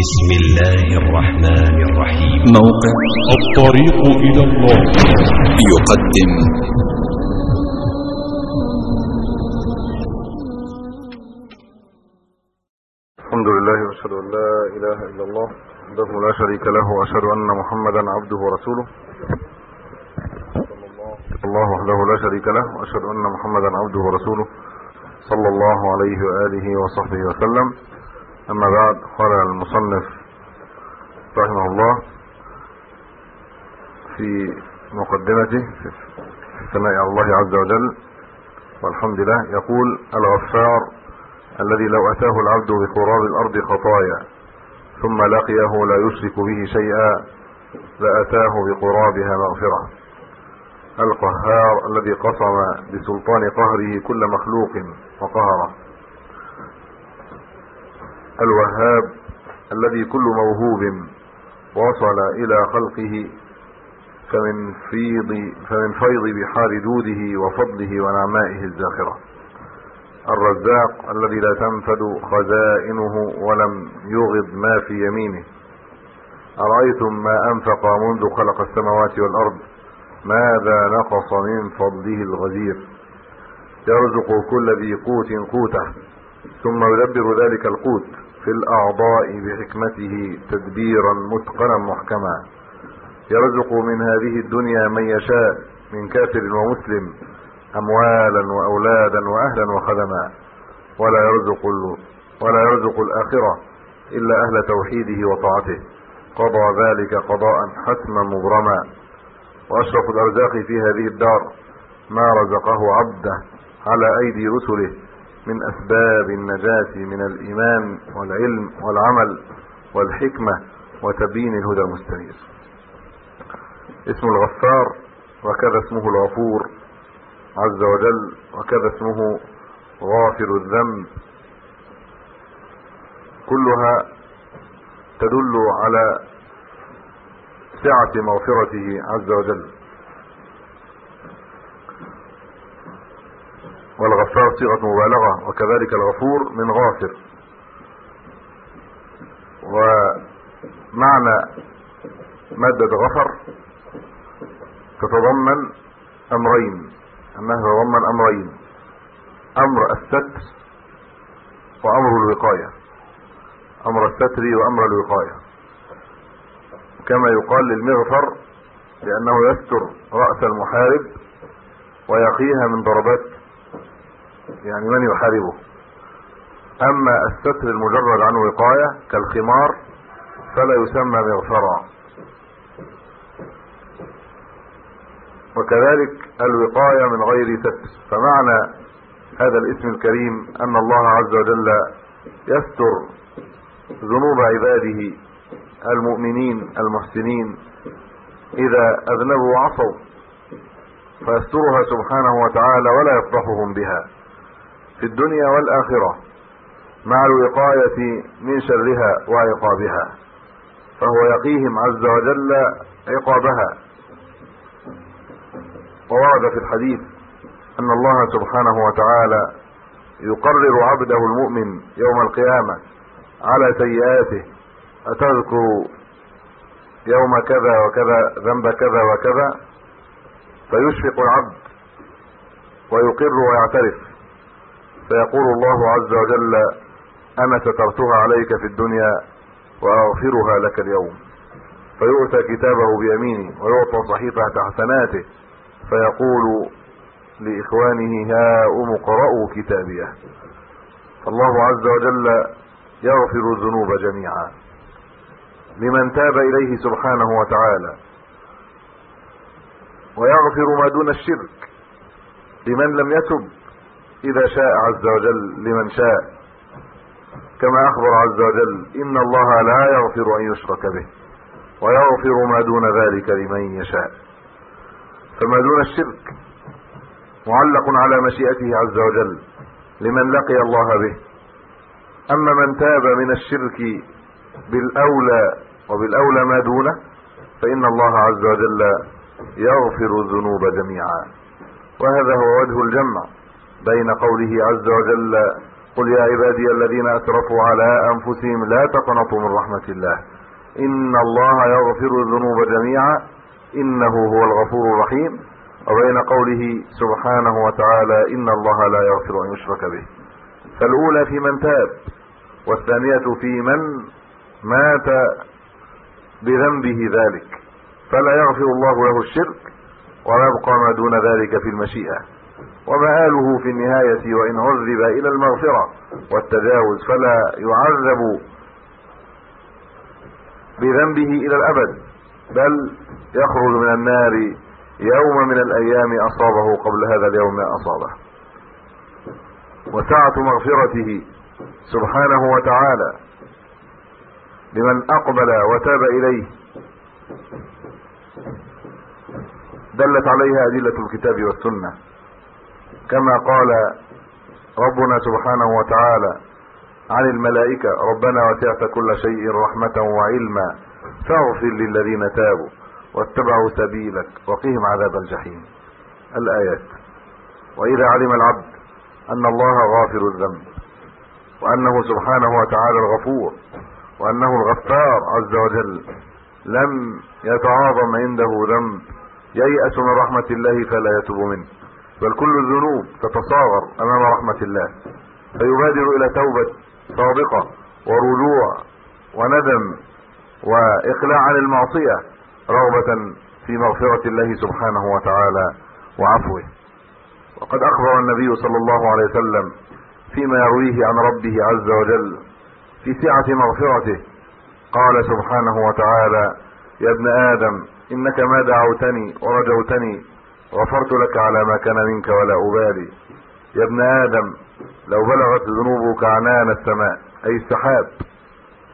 بسم الله الرحمن الرحيم. موقع الطريق إلى الله. يقدم. الحمد لله وأشهد أن لا إله إلا الله وحده لا شريك له وأشهد أن محمدا عبده ورسوله. الله وحده لا شريك له وأشهد أن محمدا عبده ورسوله. صلى الله عليه وآله وصحبه وسلم. أما بعد قال المصنف رحمه الله في مقدمته في على الله عز وجل والحمد لله يقول الغفار الذي لو أتاه العبد بقراب الأرض خطايا ثم لقيه لا يشرك به شيئا لأتاه بقرابها مغفرة. القهار الذي قصم بسلطان قهره كل مخلوق وقهره. الوهاب الذي كل موهوب وصل إلى خلقه فمن فيض فمن فيض بحار جوده وفضله ونعمائه الزاخرة. الرزاق الذي لا تنفد خزائنه ولم يغض ما في يمينه. أرأيتم ما أنفق منذ خلق السماوات والأرض؟ ماذا نقص من فضله الغزير؟ يرزق كل ذي قوت قوته ثم يدبر ذلك القوت. في الأعضاء بحكمته تدبيرا متقنا محكما. يرزق من هذه الدنيا من يشاء من كافر ومسلم أموالا وأولادا وأهلا وخدما. ولا يرزق ولا يرزق الآخرة إلا أهل توحيده وطاعته. قضى ذلك قضاء حتما مبرما. وأشرف الأرزاق في هذه الدار. ما رزقه عبده على أيدي رسله. من أسباب النجاة من الإيمان والعلم والعمل والحكمة وتبيين الهدى المستنير اسم الغفار وكذا اسمه الغفور عز وجل وكذا اسمه غافر الذنب. كلها تدل على سعة مغفرته عز وجل. والغفار صيغة مبالغة وكذلك الغفور من غافر. ومعنى مادة غفر تتضمن أمرين انه يتضمن أمرين أمر الستر وأمر الوقاية. أمر الستر وأمر الوقاية. كما يقال للمغفر لأنه يستر رأس المحارب ويقيها من ضربات يعني من يحاربه؟ أما الستر المجرد عن وقاية كالخمار فلا يسمى مغفرا. وكذلك الوقاية من غير ستر فمعنى هذا الاسم الكريم أن الله عز وجل يستر ذنوب عباده المؤمنين المحسنين إذا أذنبوا وعصوا فيسترها سبحانه وتعالى ولا يفضحهم بها. في الدنيا والآخرة مع الوقاية من شرها وعقابها فهو يقيهم عز وجل عقابها. وورد في الحديث أن الله سبحانه وتعالى يقرر عبده المؤمن يوم القيامة على سيئاته أتذكر يوم كذا وكذا ذنب كذا وكذا؟ فيشفق العبد ويقر ويعترف. فيقول الله عز وجل أنا سترتها عليك في الدنيا وأغفرها لك اليوم. فيؤتى كتابه بيمينه ويعطى صحيفة حسناته فيقول لإخوانه هاؤم اقرأوا كتابيه فالله عز وجل يغفر الذنوب جميعا. لمن تاب إليه سبحانه وتعالى. ويغفر ما دون الشرك. لمن لم يتب. إذا شاء عز وجل لمن شاء. كما أخبر عز وجل إن الله لا يغفر أن يشرك به ويغفر ما دون ذلك لمن يشاء. فما دون الشرك معلق على مشيئته عز وجل لمن لقي الله به. أما من تاب من الشرك بالأولى وبالأولى ما دونه فإن الله عز وجل يغفر الذنوب جميعا. وهذا هو وجه الجمع. بين قوله عز وجل قل يا عبادي الذين أسرفوا على أنفسهم لا تقنطوا من رحمة الله. إن الله يغفر الذنوب جميعا. إنه هو الغفور الرحيم. وبين قوله سبحانه وتعالى إن الله لا يغفر أن يشرك به. فالأولى في من تاب والثانية في من مات بذنبه ذلك. فلا يغفر الله له الشرك ويبقى ما دون ذلك في المشيئة. ومآله في النهاية وإن عذب إلى المغفرة والتجاوز فلا يعذب بذنبه إلى الأبد بل يخرج من النار يوم من الأيام أصابه قبل هذا اليوم أصابه. وسعة مغفرته سبحانه وتعالى لمن أقبل وتاب إليه. دلت عليها أدلة الكتاب والسنة. كما قال ربنا سبحانه وتعالى عن الملائكة ربنا وسعت كل شيء رحمة وعلما فاغفر للذين تابوا واتبعوا سبيلك وقهم عذاب الجحيم. الآيات وإذا علم العبد أن الله غافر الذنب وأنه سبحانه وتعالى الغفور وأنه الغفار عز وجل لم يتعاظم عنده ذنب ييأس من رحمة الله فلا يتوب منه. بل كل الذنوب تتصاغر أمام رحمة الله. فيبادر إلى توبة صادقة ورجوع وندم واقلاع عن المعصية رغبة في مغفرة الله سبحانه وتعالى وعفوه. وقد أخبر النبي صلى الله عليه وسلم فيما يرويه عن ربه عز وجل في سعة مغفرته. قال سبحانه وتعالى يا ابن آدم إنك ما دعوتني ورجوتني غفرت لك على ما كان منك ولا أبالي. يا ابن آدم لو بلغت ذنوبك عنان السماء أي السحاب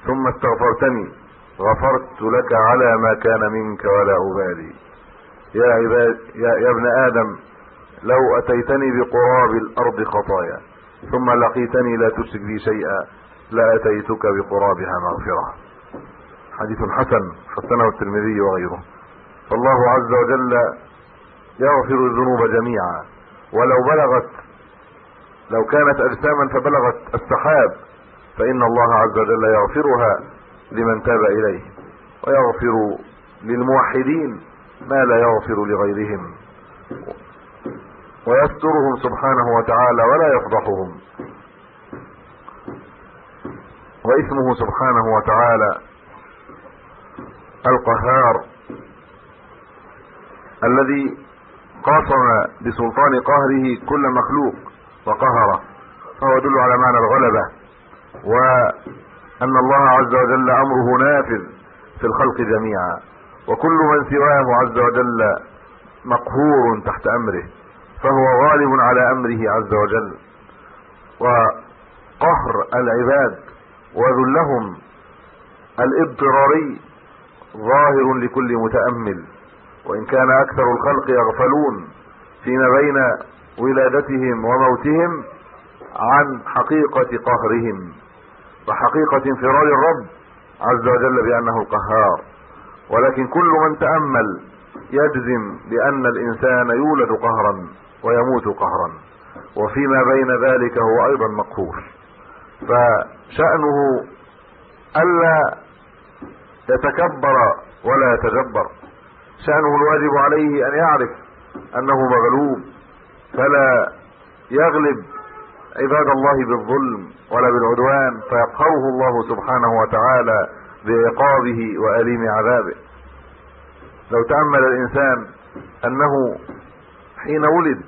ثم استغفرتني غفرت لك على ما كان منك ولا أبالي. يا عباد يا, يا ابن آدم لو أتيتني بقراب الأرض خطايا ثم لقيتني لا تشرك بي شيئا لأتيتك بقرابها مغفرة. حديث حسن حسنه الترمذي وغيره. فالله عز وجل يغفر الذنوب جميعا. ولو بلغت لو كانت أجساما فبلغت السحاب فإن الله عز وجل يغفرها لمن تاب إليه ويغفر للموحدين ما لا يغفر لغيرهم. ويسترهم سبحانه وتعالى ولا يفضحهم. واسمه سبحانه وتعالى القهار الذي قاصم بسلطان قهره كل مخلوق وقهره فهو يدل على معنى الغلبة وأن الله عز وجل أمره نافذ في الخلق جميعا وكل من سواه عز وجل مقهور تحت أمره فهو غالب على أمره عز وجل وقهر العباد وذلهم الإضطراري ظاهر لكل متأمل. وإن كان أكثر الخلق يغفلون فيما بين ولادتهم وموتهم عن حقيقة قهرهم وحقيقة انفراد الرب عز وجل بأنه القهار. ولكن كل من تأمل يجزم بأن الإنسان يولد قهرا ويموت قهرا. وفيما بين ذلك هو أيضا مقهور. فشأنه ألا يتكبر ولا يتجبر. شأنه الواجب عليه أن يعرف أنه مغلوب فلا يغلب عباد الله بالظلم ولا بالعدوان فيقهره الله سبحانه وتعالى بعقابه وأليم عذابه. لو تأمل الإنسان أنه حين ولد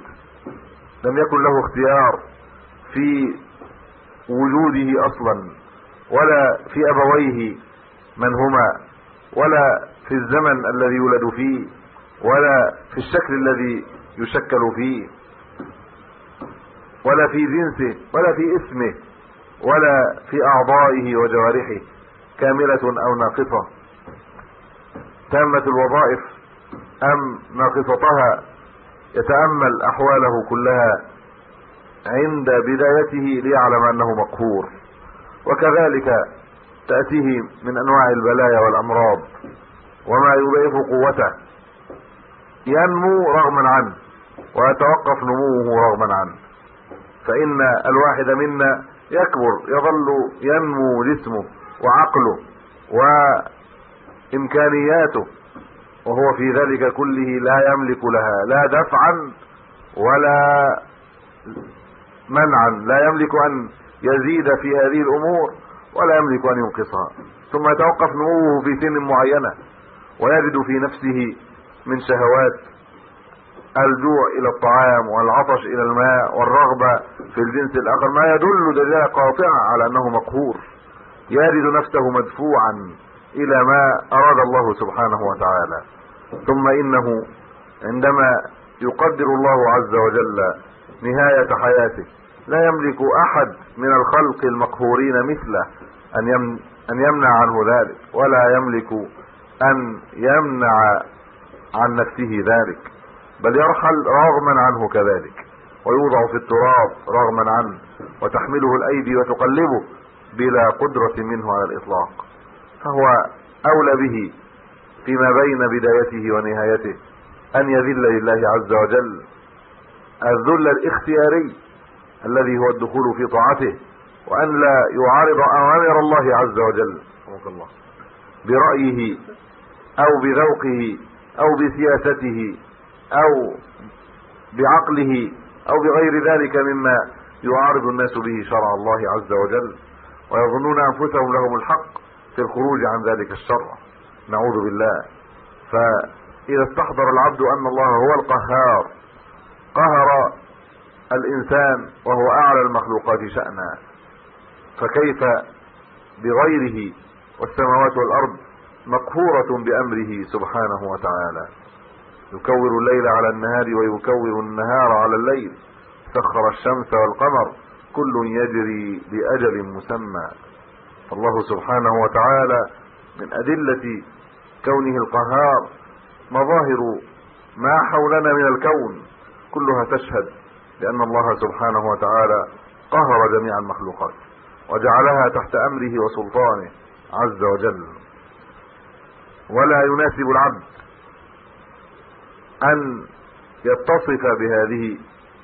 لم يكن له اختيار في وجوده أصلا ولا في أبويه من هما ولا في الزمن الذي يولد فيه ولا في الشكل الذي يشكل فيه ولا في جنسه ولا في اسمه ولا في أعضائه وجوارحه كاملة أو ناقصة. تامة الوظائف أم ناقصتها؟ يتأمل أحواله كلها عند بدايته ليعلم أنه مقهور. وكذلك تأتيه من أنواع البلايا والأمراض. وما يضيف قوته. ينمو رغما عنه ويتوقف نموه رغما عنه. فإن الواحد منا يكبر يظل ينمو جسمه وعقله وإمكانياته وهو في ذلك كله لا يملك لها لا دفعا ولا منعا. لا يملك أن يزيد في هذه الأمور ولا يملك أن ينقصها. ثم يتوقف نموه في سن معينة. ويجد في نفسه من شهوات الجوع إلى الطعام والعطش إلى الماء والرغبة في الجنس الآخر ما يدل دلاله قاطعة على أنه مقهور. يجد نفسه مدفوعا إلى ما أراد الله سبحانه وتعالى. ثم إنه عندما يقدر الله عز وجل نهاية حياته لا يملك أحد من الخلق المقهورين مثله أن يمنع عنه ذلك ولا يملك أن يمنع عن نفسه ذلك بل يرحل رغما عنه كذلك ويوضع في التراب رغما عنه وتحمله الأيدي وتقلبه بلا قدرة منه على الإطلاق. فهو أولى به فيما بين بدايته ونهايته أن يذل لله عز وجل الذل الاختياري الذي هو الدخول في طاعته وأن لا يعارض أوامر الله عز وجل الله برأيه أو بذوقه أو بسياسته أو بعقله أو بغير ذلك مما يعارض الناس به شرع الله عز وجل ويظنون أنفسهم لهم الحق في الخروج عن ذلك الشر. نعوذ بالله. فإذا استحضر العبد أن الله هو القهار قهر الإنسان وهو أعلى المخلوقات شأنا فكيف بغيره والسماوات والأرض مقهورة بأمره سبحانه وتعالى. يكور الليل على النهار ويكور النهار على الليل. سخر الشمس والقمر. كل يجري لأجل مسمى. فالله سبحانه وتعالى من أدلة كونه القهار مظاهر ما حولنا من الكون. كلها تشهد بأن الله سبحانه وتعالى قهر جميع المخلوقات وجعلها تحت أمره وسلطانه عز وجل. ولا يناسب العبد أن يتصف بهذه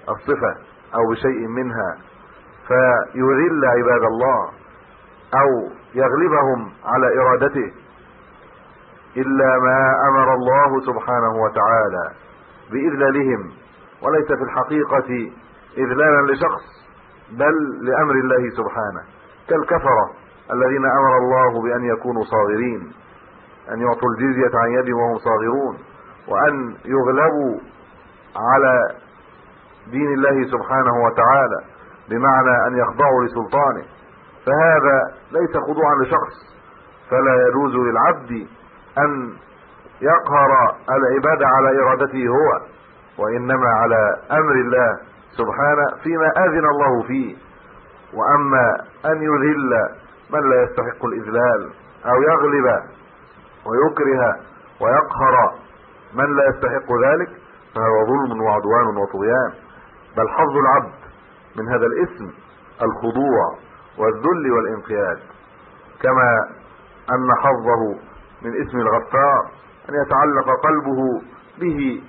الصفة أو بشيء منها فيذل عباد الله أو يغلبهم على إرادته إلا ما أمر الله سبحانه وتعالى بإذلالهم وليس في الحقيقة اذلالا لشخص بل لأمر الله سبحانه كالكفرة الذين أمر الله بأن يكونوا صاغرين. أن يعطوا الجزية عن يد وهم صاغرون وأن يغلبوا على دين الله سبحانه وتعالى بمعنى أن يخضعوا لسلطانه. فهذا ليس خضوعا لشخص فلا يجوز للعبد أن يقهر العباد على إرادته هو وإنما على أمر الله سبحانه فيما أذن الله فيه. وأما أن يذل من لا يستحق الإذلال أو يغلب ويكره ويقهر من لا يستحق ذلك فهو ظلم وعدوان وطغيان. بل حظ العبد من هذا الاسم الخضوع والذل والانقياد. كما أن حظه من اسم الغفار أن يتعلق قلبه به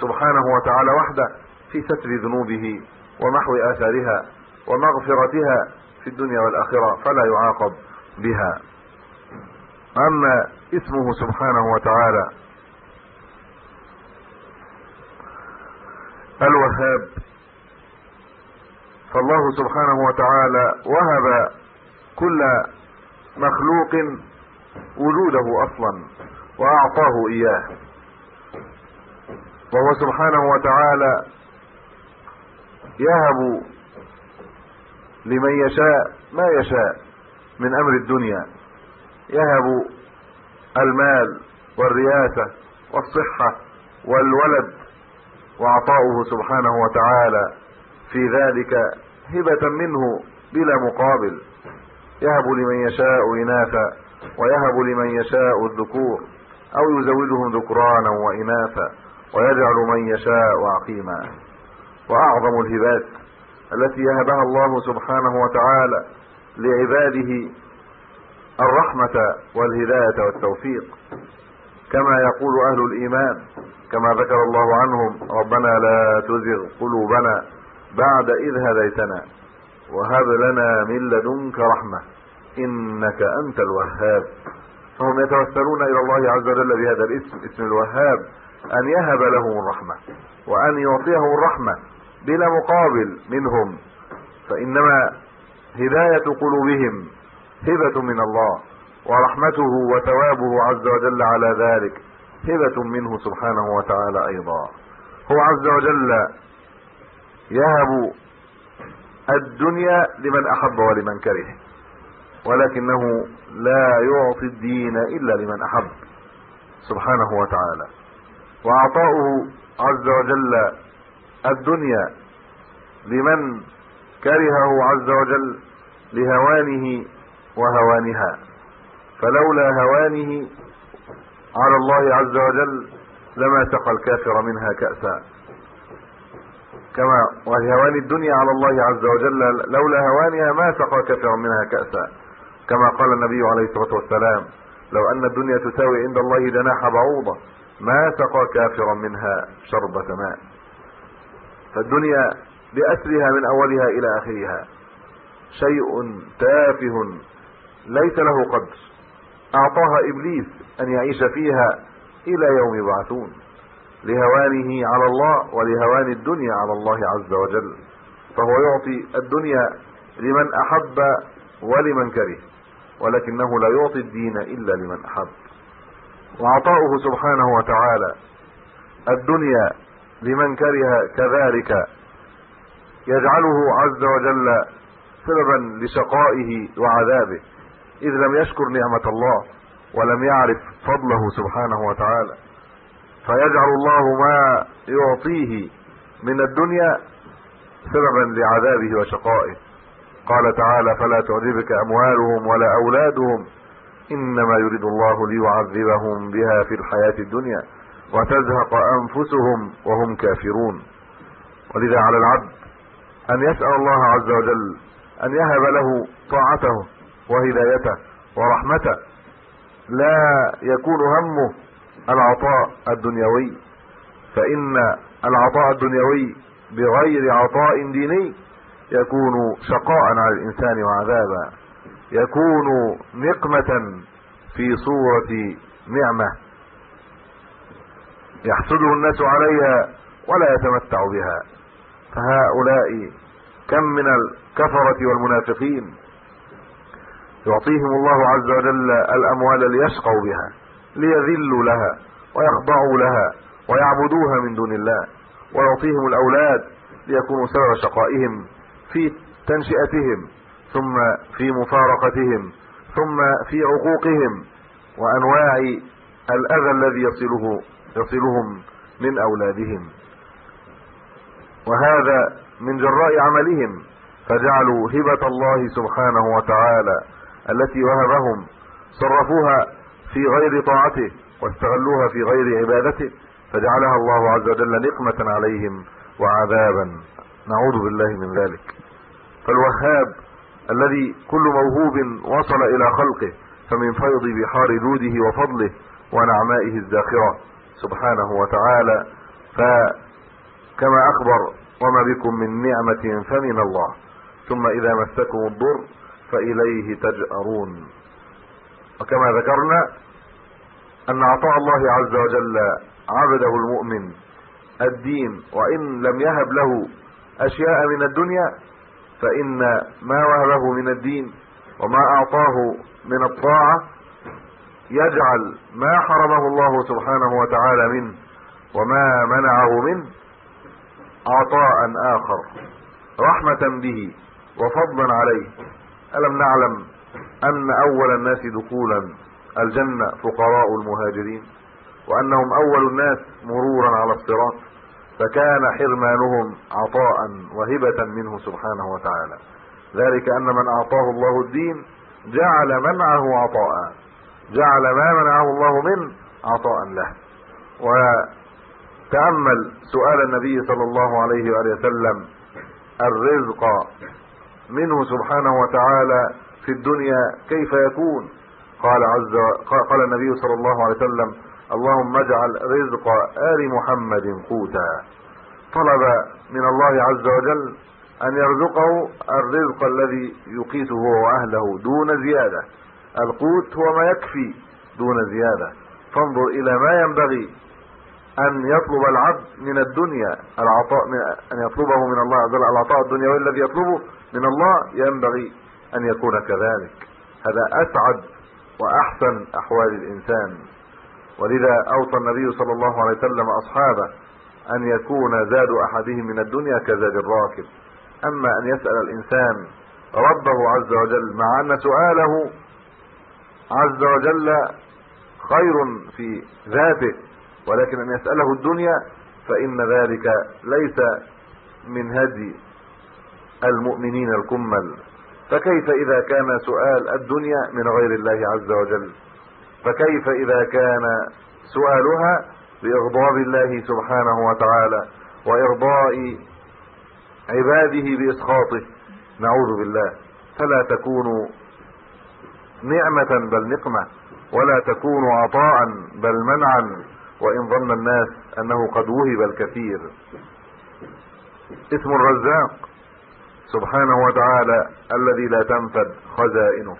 سبحانه وتعالى وحده في ستر ذنوبه ومحو آثارها ومغفرتها في الدنيا والآخرة فلا يعاقب بها. أما اسمه سبحانه وتعالى. الوهاب. فالله سبحانه وتعالى وهب كل مخلوق وجوده أصلا وأعطاه إياه. وهو سبحانه وتعالى يهب لمن يشاء ما يشاء من أمر الدنيا. يهب المال والرياسة والصحة والولد وعطاؤه سبحانه وتعالى في ذلك هبة منه بلا مقابل. يهب لمن يشاء إناثا ويهب لمن يشاء الذكور أو يزوجهم ذكرانا وإناثا ويجعل من يشاء عقيما. وأعظم الهبات التي يهبها الله سبحانه وتعالى لعباده الرحمة والهداية والتوفيق. كما يقول أهل الإيمان كما ذكر الله عنهم ربنا لا تزغ قلوبنا بعد إذ هديتنا وهب لنا من لدنك رحمة إنك أنت الوهاب. فهم يتوسلون إلى الله عز وجل بهذا الاسم اسم الوهاب أن يهب لهم الرحمة وأن يعطيهم الرحمة بلا مقابل منهم. فإنما هداية قلوبهم هبة من الله ورحمته وثوابه عز وجل على ذلك هبة منه سبحانه وتعالى أيضا. هو عز وجل يهب الدنيا لمن أحب ولمن كره ولكنه لا يعطي الدين إلا لمن أحب سبحانه وتعالى. وأعطاؤه عز وجل الدنيا لمن كرهه عز وجل لهوانه وهوانها فلولا هوانه على الله عز وجل لما سقى الكافر منها كأسا. كما وهوان الدنيا على الله عز وجل لولا هوانها ما سقى كافر منها كأسا. كما قال النبي عليه الصلاة والسلام لو أن الدنيا تساوي عند الله جناح بعوضة ما سقى كافرا منها شربة ماء فالدنيا بأسرها من أولها إلى آخرها. شيء تافه ليس له قدر. أعطاها إبليس أن يعيش فيها إلى يوم يبعثون. لهوانه على الله ولهوان الدنيا على الله عز وجل. فهو يعطي الدنيا لمن أحب ولمن كره ولكنه لا يعطي الدين إلا لمن أحب. وعطاؤه سبحانه وتعالى الدنيا لمن كره كذلك. يجعله عز وجل سببا لشقائه وعذابه. إذ لم يشكر نعمة الله ولم يعرف فضله سبحانه وتعالى. فيجعل الله ما يعطيه من الدنيا سببا لعذابه وشقائه. قال تعالى فلا تعجبك أموالهم ولا أولادهم. إنما يريد الله ليعذبهم بها في الحياة الدنيا وتزهق أنفسهم وهم كافرون. ولذا على العبد أن يسأل الله عز وجل أن يهب له طاعته وهدايته ورحمته. لا يكون همه العطاء الدنيوي. فإن العطاء الدنيوي بغير عطاء ديني يكون شقاء على الإنسان وعذابا. يكون نقمة في صورة نعمة. يحسده الناس عليها ولا يتمتع بها. فهؤلاء كم من الكفرة والمنافقين. يعطيهم الله عز وجل الأموال ليشقوا بها ليذلوا لها ويخضعوا لها ويعبدوها من دون الله ويعطيهم الأولاد ليكونوا سبب شقائهم في تنشئتهم ثم في مفارقتهم ثم في عقوقهم وأنواع الأذى الذي يصله يصلهم من أولادهم. وهذا من جراء عملهم فجعلوا هبة الله سبحانه وتعالى التي وهبهم صرفوها في غير طاعته واستغلوها في غير عبادته فجعلها الله عز وجل نقمة عليهم وعذابا. نعوذ بالله من ذلك. فالوهاب الذي كل موهوب وصل إلى خلقه فمن فيض بحار جوده وفضله ونعمائه الزاخرة سبحانه وتعالى فكما أخبر وما بكم من نعمة فمن الله. ثم إذا مسكم الضر فإليه تجأرون. وكما ذكرنا أن عطاء الله عز وجل عبده المؤمن الدين وإن لم يهب له أشياء من الدنيا فإن ما وهبه من الدين وما أعطاه من الطاعة يجعل ما حرمه الله سبحانه وتعالى منه وما منعه منه عطاء آخر رحمة به وفضلا عليه. ألم نعلم أن أول الناس دخولا الجنة فقراء المهاجرين وأنهم أول الناس مرورا على الصراط فكان حرمانهم عطاء وهبة منه سبحانه وتعالى. ذلك أن من أعطاه الله الدين جعل منعه عطاء جعل ما منعه الله منه عطاء له. وتأمل سؤال النبي صلى الله عليه وآله وسلم الرزق منه سبحانه وتعالى في الدنيا كيف يكون. قال عز قال النبي صلى الله عليه وسلم اللهم اجعل رزق آل محمد قوتا. طلب من الله عز وجل أن يرزقه الرزق الذي يقيته هو وأهله دون زيادة. القوت هو ما يكفي دون زيادة. فانظر إلى ما ينبغي أن يطلب العبد من الدنيا العطاء من أن يطلبه من الله عز وجل. العطاء الدنيوي الذي يطلبه من الله. ينبغي أن يكون كذلك. هذا أسعد وأحسن أحوال الإنسان. ولذا أوصى النبي صلى الله عليه وسلم أصحابه أن يكون زاد أحدهم من الدنيا كزاد الراكب. أما أن يسأل الإنسان ربه عز وجل مع أن سؤاله عز وجل خير في ذاته ولكن أن يسأله الدنيا فإن ذلك ليس من هدي المؤمنين الكمل. فكيف إذا كان سؤال الدنيا من غير الله عز وجل؟ فكيف إذا كان سؤالها باغضاب الله سبحانه وتعالى وإرضاء عباده بإسخاطه؟ نعوذ بالله. فلا تكونوا نعمة بل نقمة ولا تكونوا عطاء بل منعا. وإن ظن الناس أنه قد وهب الكثير. اسم الرزاق. سبحانه وتعالى الذي لا تنفد خزائنه.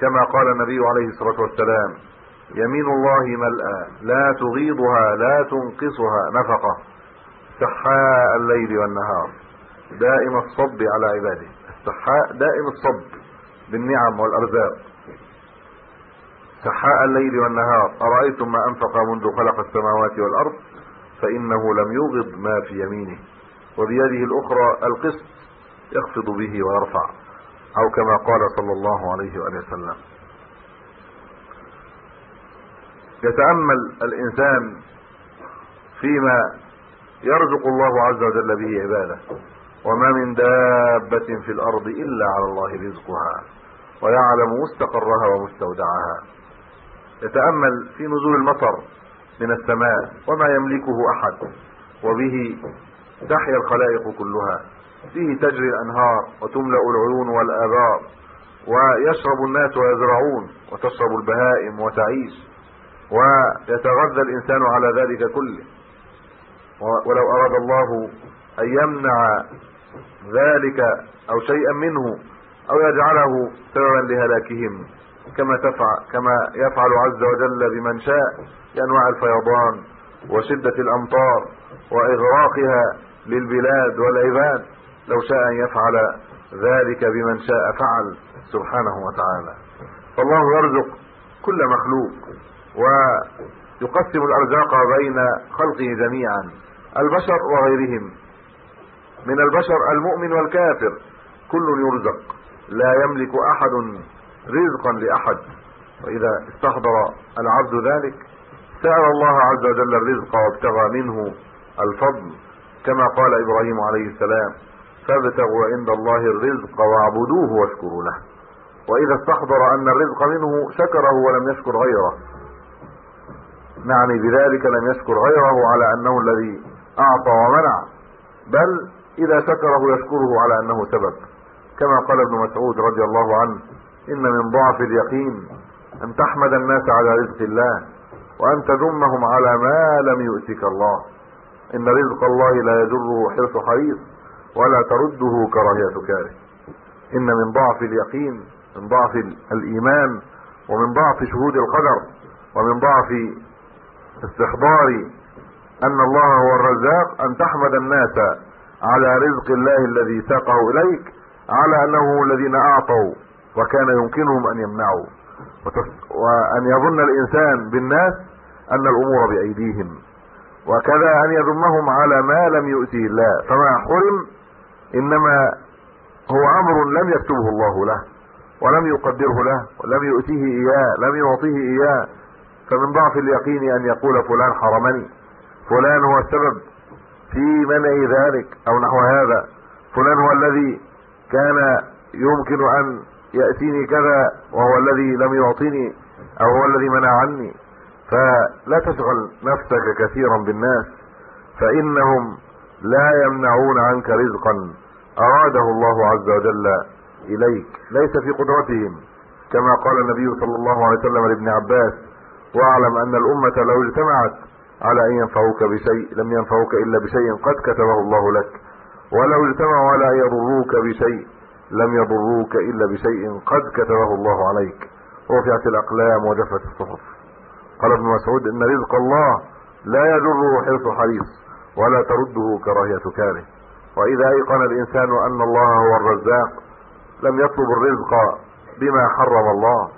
كما قال النبي عليه الصلاة والسلام يمين الله ملأى لا تغيضها لا تنقصها نفقة. سحاء الليل والنهار. دائم الصب على عباده. السحاء دائم الصب بالنعم والأرزاق. سحاء الليل والنهار. أرأيتم ما أنفق منذ خلق السماوات والأرض؟ فإنه لم يغض ما في يمينه. وبيده الأخرى القسط يخفض به ويرفع. أو كما قال صلى الله عليه وآله وسلم. يتأمل الإنسان فيما يرزق الله عز وجل به عباده. وما من دابة في الأرض إلا على الله رزقها. ويعلم مستقرها ومستودعها. يتأمل في نزول المطر من السماء وما يملكه أحد وبه تحيا الخلائق كلها. فيه تجري الأنهار وتملأ العيون والآبار ويشرب الناس ويزرعون وتشرب البهائم وتعيش ويتغذى الإنسان على ذلك كله. ولو أراد الله أن يمنع ذلك أو شيئا منه أو يجعله سببا لهلاكهم. كما تفعل كما يفعل عز وجل بمن شاء بانواع الفيضان وشدة الأمطار وإغراقها للبلاد والعباد. لو شاء أن يفعل ذلك بمن شاء فعل سبحانه وتعالى. فالله يرزق كل مخلوق ويقسم الأرزاق بين خلقه جميعا البشر وغيرهم. من البشر المؤمن والكافر كل يرزق لا يملك أحد رزقا لأحد. وإذا استحضر العبد ذلك سأل الله عز وجل الرزق وابتغى منه الفضل كما قال إبراهيم عليه السلام فابتغوا عند الله الرزق واعبدوه واشكروا له. وإذا استحضر أن الرزق منه شكره ولم يشكر غيره. نعني بذلك لم يشكر غيره على أنه الذي أعطى ومنع بل إذا شكره يشكره على أنه سبب. كما قال ابن مسعود رضي الله عنه إن من ضعف اليقين أن تحمد الناس على رزق الله وأن تذمهم على ما لم يؤتك الله. إن رزق الله لا يجره حرص حريص ولا ترده كراهية كاره. إن من ضعف اليقين من ضعف الإيمان ومن ضعف شهود القدر ومن ضعف استحضار أن الله هو الرزاق أن تحمد الناس على رزق الله الذي ساقه إليك على أنه الذين أعطوا وكان يمكنهم أن يمنعوا. وأن يظن الإنسان بالناس أن الأمور بأيديهم. وكذا أن يذمهم على ما لم يؤته الله. فما حرم إنما هو أمر لم يكتبه الله له ولم يقدره له ولم يؤتيه إياه لم يعطيه إياه. فمن ضعف اليقين أن يقول فلان حرمني فلان هو السبب في منع ذلك أو نحو هذا. فلان هو الذي كان يمكن أن يأتيني كذا وهو الذي لم يعطيني أو هو الذي منع عني. فلا تشغل نفسك كثيرا بالناس فإنهم لا يمنعون عنك رزقا أراده الله عز وجل إليك. ليس في قدرتهم كما قال النبي صلى الله عليه وسلم لابن عباس واعلم أن الأمة لو اجتمعت على أن ينفعوك بشيء لم ينفعوك إلا بشيء قد كتبه الله لك. ولو اجتمعوا على أن يضروك بشيء لم يضروك إلا بشيء قد كتبه الله عليك. رفعت الأقلام وجفت الصحف. قال ابن مسعود إن رزق الله لا يجره حرص حريص ولا ترده كراهية كاره. وإذا أيقن الإنسان أن الله هو الرزاق لم يطلب الرزق بما حرم الله.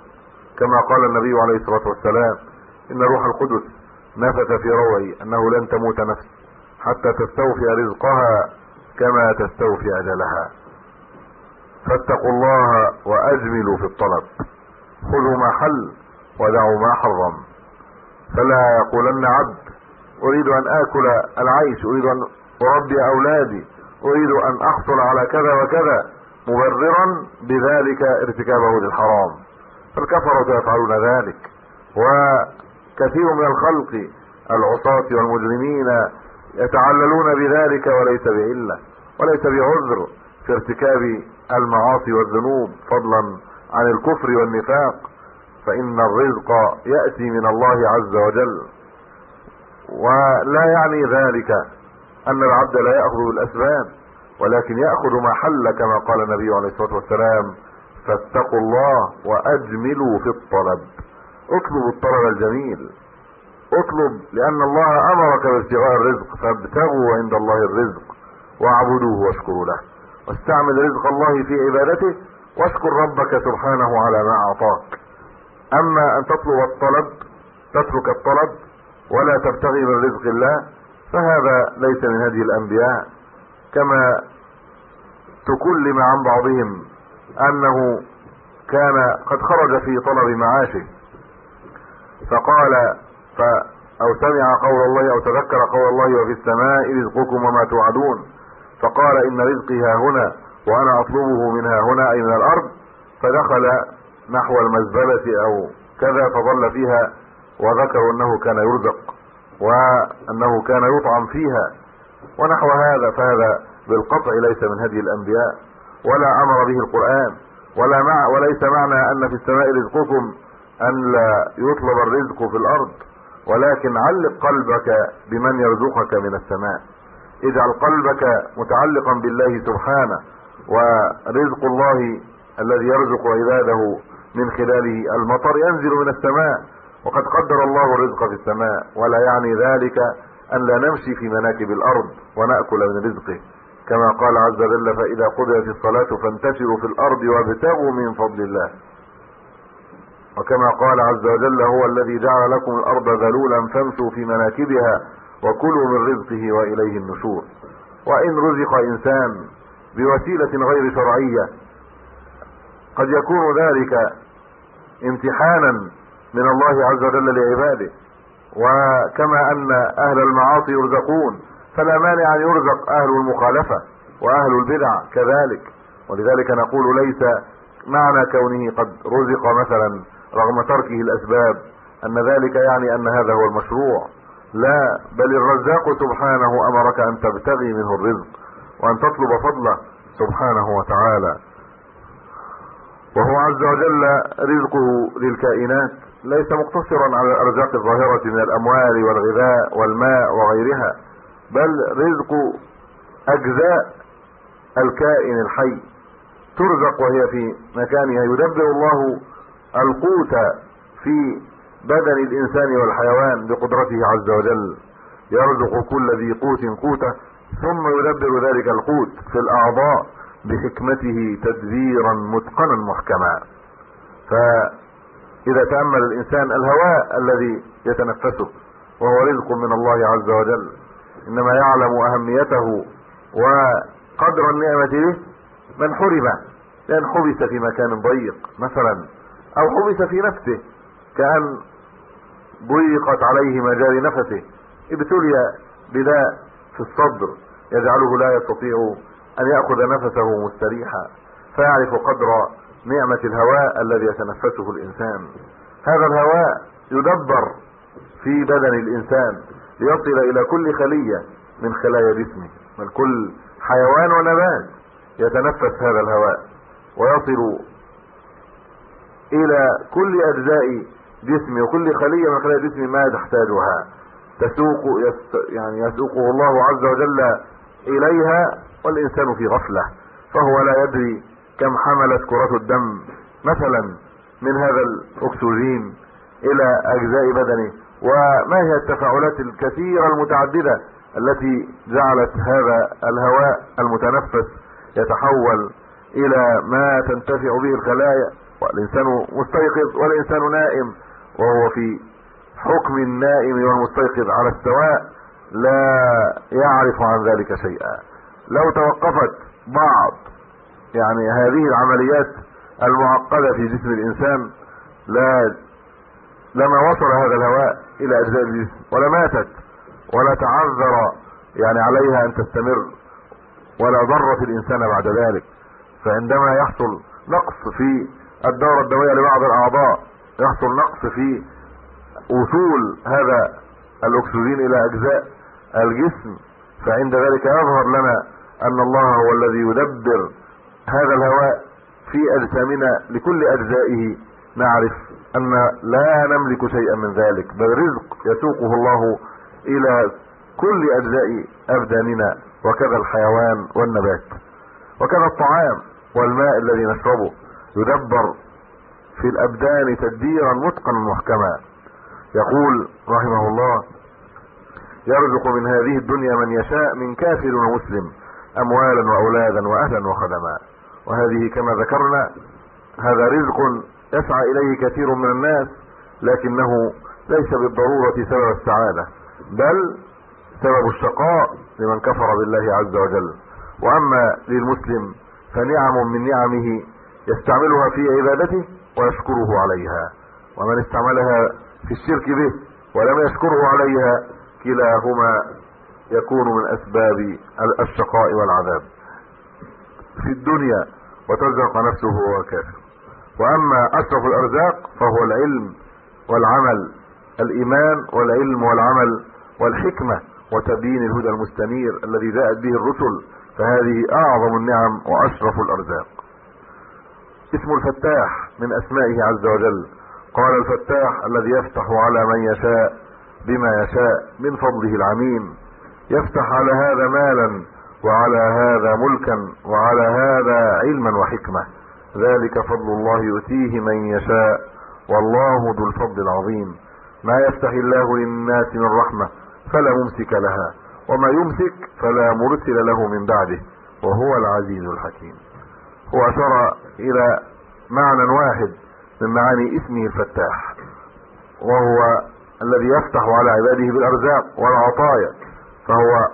كما قال النبي عليه الصلاة والسلام إن روح القدس نفث في روعي أنه لن تموت نفس حتى تستوفي رزقها كما تستوفي أجلها. فاتقوا الله واجملوا في الطلب. خذوا ما حل ودعوا ما حرم. فلا يقولن عبد أريد أن آكل العيش أريد أن أربي أولادي أريد أن أحصل على كذا وكذا مبررا بذلك ارتكابه للحرام فالكفرة يفعلون ذلك. وكثير من الخلق العصاة والمجرمين يتعللون بذلك وليس بعلة وليس بعذر. في ارتكاب المعاصي والذنوب فضلا عن الكفر والنفاق فإن الرزق يأتي من الله عز وجل. ولا يعني ذلك أن العبد لا يأخذ بالأسباب ولكن يأخذ ما حل كما قال النبي عليه الصلاة والسلام فاتقوا الله وأجملوا في الطلب. اطلبوا الطلب الجميل. اطلب لأن الله أمرك بابتغاء الرزق فابتغوا عند الله الرزق واعبدوه واشكروا له. واستعمل رزق الله في عبادته واشكر ربك سبحانه على ما أعطاك. أما أن تطلب الطلب تترك الطلب ولا تبتغي من رزق الله فهذا ليس من هدي الأنبياء. كما تكلم عن بعضهم أنه كان قد خرج في طلب معاشه. فقال ف أو سمع قول الله أو تذكر قول الله وفي السماء رزقكم وما توعدون. فقال إن رزقي ها هنا وأنا أطلبه من ها هنا أي من الأرض فدخل نحو المزبلة أو كذا فظل فيها وذكروا أنه كان يرزق وأنه كان يطعم فيها ونحو هذا فهذا بالقطع ليس من هدي الأنبياء ولا أمر به القرآن ولا مع وليس معنى أن في السماء رزقكم أن لا يطلب الرزق في الأرض ولكن علق قلبك بمن يرزقك من السماء. اجعل قلبك متعلقا بالله سبحانه ورزق الله الذي يرزق عباده من خلاله المطر ينزل من السماء وقد قدر الله الرزق في السماء ولا يعني ذلك أن لا نمشي في مناكب الأرض ونأكل من رزقه. كما قال عز وجل فإذا قضيت الصلاة فانتشروا في الأرض وابتغوا من فضل الله. وكما قال عز وجل هو الذي جعل لكم الأرض ذلولا فامشوا في مناكبها وكلوا من رزقه وإليه النشور. وإن رزق إنسان بوسيلة غير شرعية قد يكون ذلك امتحانا من الله عز وجل لعباده. وكما أن أهل المعاصي يرزقون فلا مانع أن يرزق أهل المخالفة وأهل البدع كذلك. ولذلك نقول ليس معنى كونه قد رزق مثلا رغم تركه الأسباب أن ذلك يعني أن هذا هو المشروع. لا بل الرزاق سبحانه أمرك أن تبتغي منه الرزق وأن تطلب فضله سبحانه وتعالى. وهو عز وجل رزقه للكائنات ليس مقتصرا على الأرزاق الظاهرة من الأموال والغذاء والماء وغيرها بل رزق أجزاء الكائن الحي. ترزق وهي في مكانها. يدبر الله القوت في بدن الإنسان والحيوان بقدرته عز وجل. يرزق كل ذي قوت قوته ثم يدبر ذلك القوت في الأعضاء بحكمته تدبيرا متقنا محكما. فإذا تأمل الإنسان الهواء الذي يتنفسه وهو رزق من الله عز وجل إنما يعلم أهميته وقدر النعمة به من حرم لأن حبس في مكان ضيق مثلا أو حبس في نفسه كأن ضيقت عليه مجاري نفسه. ابتلي بداء في الصدر يجعله لا يستطيع أن يأخذ نفسه مستريحا. فيعرف قدر نعمة الهواء الذي يتنفسه الإنسان. هذا الهواء يدبر في بدن الإنسان ليصل إلى كل خلية من خلايا جسمه. من كل حيوان ونبات يتنفس هذا الهواء ويصل إلى كل أجزاء جسمه وكل خلية من خلايا جسمه ما تحتاجها. تسوق يعني يسوقه الله عز وجل إليها والإنسان في غفلة. فهو لا يدري كم حملت كرة الدم مثلا من هذا الأكسجين إلى أجزاء بدنه. وما هي التفاعلات الكثيرة المتعددة التي جعلت هذا الهواء المتنفس يتحول إلى ما تنتفع به الخلايا. والإنسان مستيقظ والإنسان نائم. وهو في حكم النائم والمستيقظ على السواء لا يعرف عن ذلك شيئا. لو توقفت بعض يعني هذه العمليات المعقدة في جسم الإنسان لا لما وصل هذا الهواء إلى أجزاء الجسم ولا ماتت ولا تعذر يعني عليها أن تستمر ولا ضرت الإنسان بعد ذلك فعندما يحصل نقص في الدورة الدموية لبعض الأعضاء يحصل نقص في وصول هذا الأكسجين إلى أجزاء الجسم فعند ذلك يظهر لنا أن الله هو الذي يدبر هذا الهواء في أجسامنا لكل أجزائه. نعرف أن لا نملك شيئا من ذلك بل رزق يسوقه الله إلى كل أجزاء أبداننا وكذا الحيوان والنبات وكذا الطعام والماء الذي نشربه. يدبر في الأبدان تدبيرا متقنا محكما. يقول رحمه الله يرزق من هذه الدنيا من يشاء من كافر ومسلم أموالا وأولادا وأهلا وخدما. وهذه كما ذكرنا هذا رزق يسعى إليه كثير من الناس لكنه ليس بالضرورة سبب السعادة بل سبب الشقاء لمن كفر بالله عز وجل. وأما للمسلم فنعم من نعمه يستعملها في عبادته ويشكره عليها. ومن استعملها في الشرك به ولم يشكره عليها كلاهما يكون من أسباب الشقاء والعذاب. في الدنيا وترزق نفسه وهو كافر. وأما أشرف الأرزاق فهو العلم والعمل. الإيمان والعلم والعمل والحكمة وتبيين الهدى المستنير الذي جاءت به الرسل فهذه أعظم النعم وأشرف الأرزاق. اسم الفتاح من أسمائه عز وجل. قال الفتاح الذي يفتح على من يشاء بما يشاء من فضله العميم. يفتح على هذا مالا وعلى هذا ملكا وعلى هذا علما وحكمة. ذلك فضل الله يؤتيه من يشاء. والله ذو الفضل العظيم. ما يفتح الله للناس من رحمة فلا ممسك لها. وما يمسك فلا مرسل له من بعده. وهو العزيز الحكيم. هو اشار إلى معنى واحد من معاني اسمه الفتاح وهو الذي يفتح على عباده بالأرزاق والعطايا فهو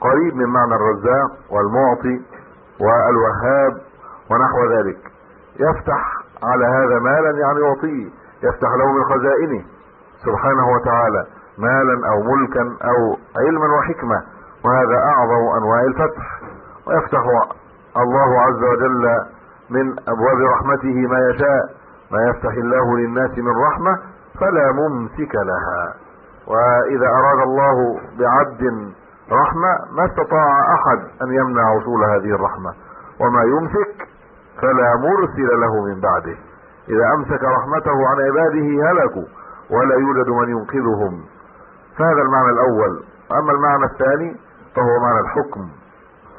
قريب من معنى الرزاق والمعطي والوهاب ونحو ذلك. يفتح على هذا مالا يعني يعطيه يفتح له من خزائنه سبحانه وتعالى مالا أو ملكا أو علما وحكمة وهذا أعظم أنواع الفتح. ويفتح الله عز وجل من أبواب رحمته ما يشاء ما يفتح الله للناس من رحمة فلا ممسك لها. وإذا أراد الله بعبد رحمة ما استطاع أحد أن يمنع وصول هذه الرحمة. وما يمسك فلا مرسل له من بعده. إذا أمسك رحمته عن عباده هلكوا ولا يوجد من ينقذهم. فهذا المعنى الأول. أما المعنى الثاني فهو معنى الحكم.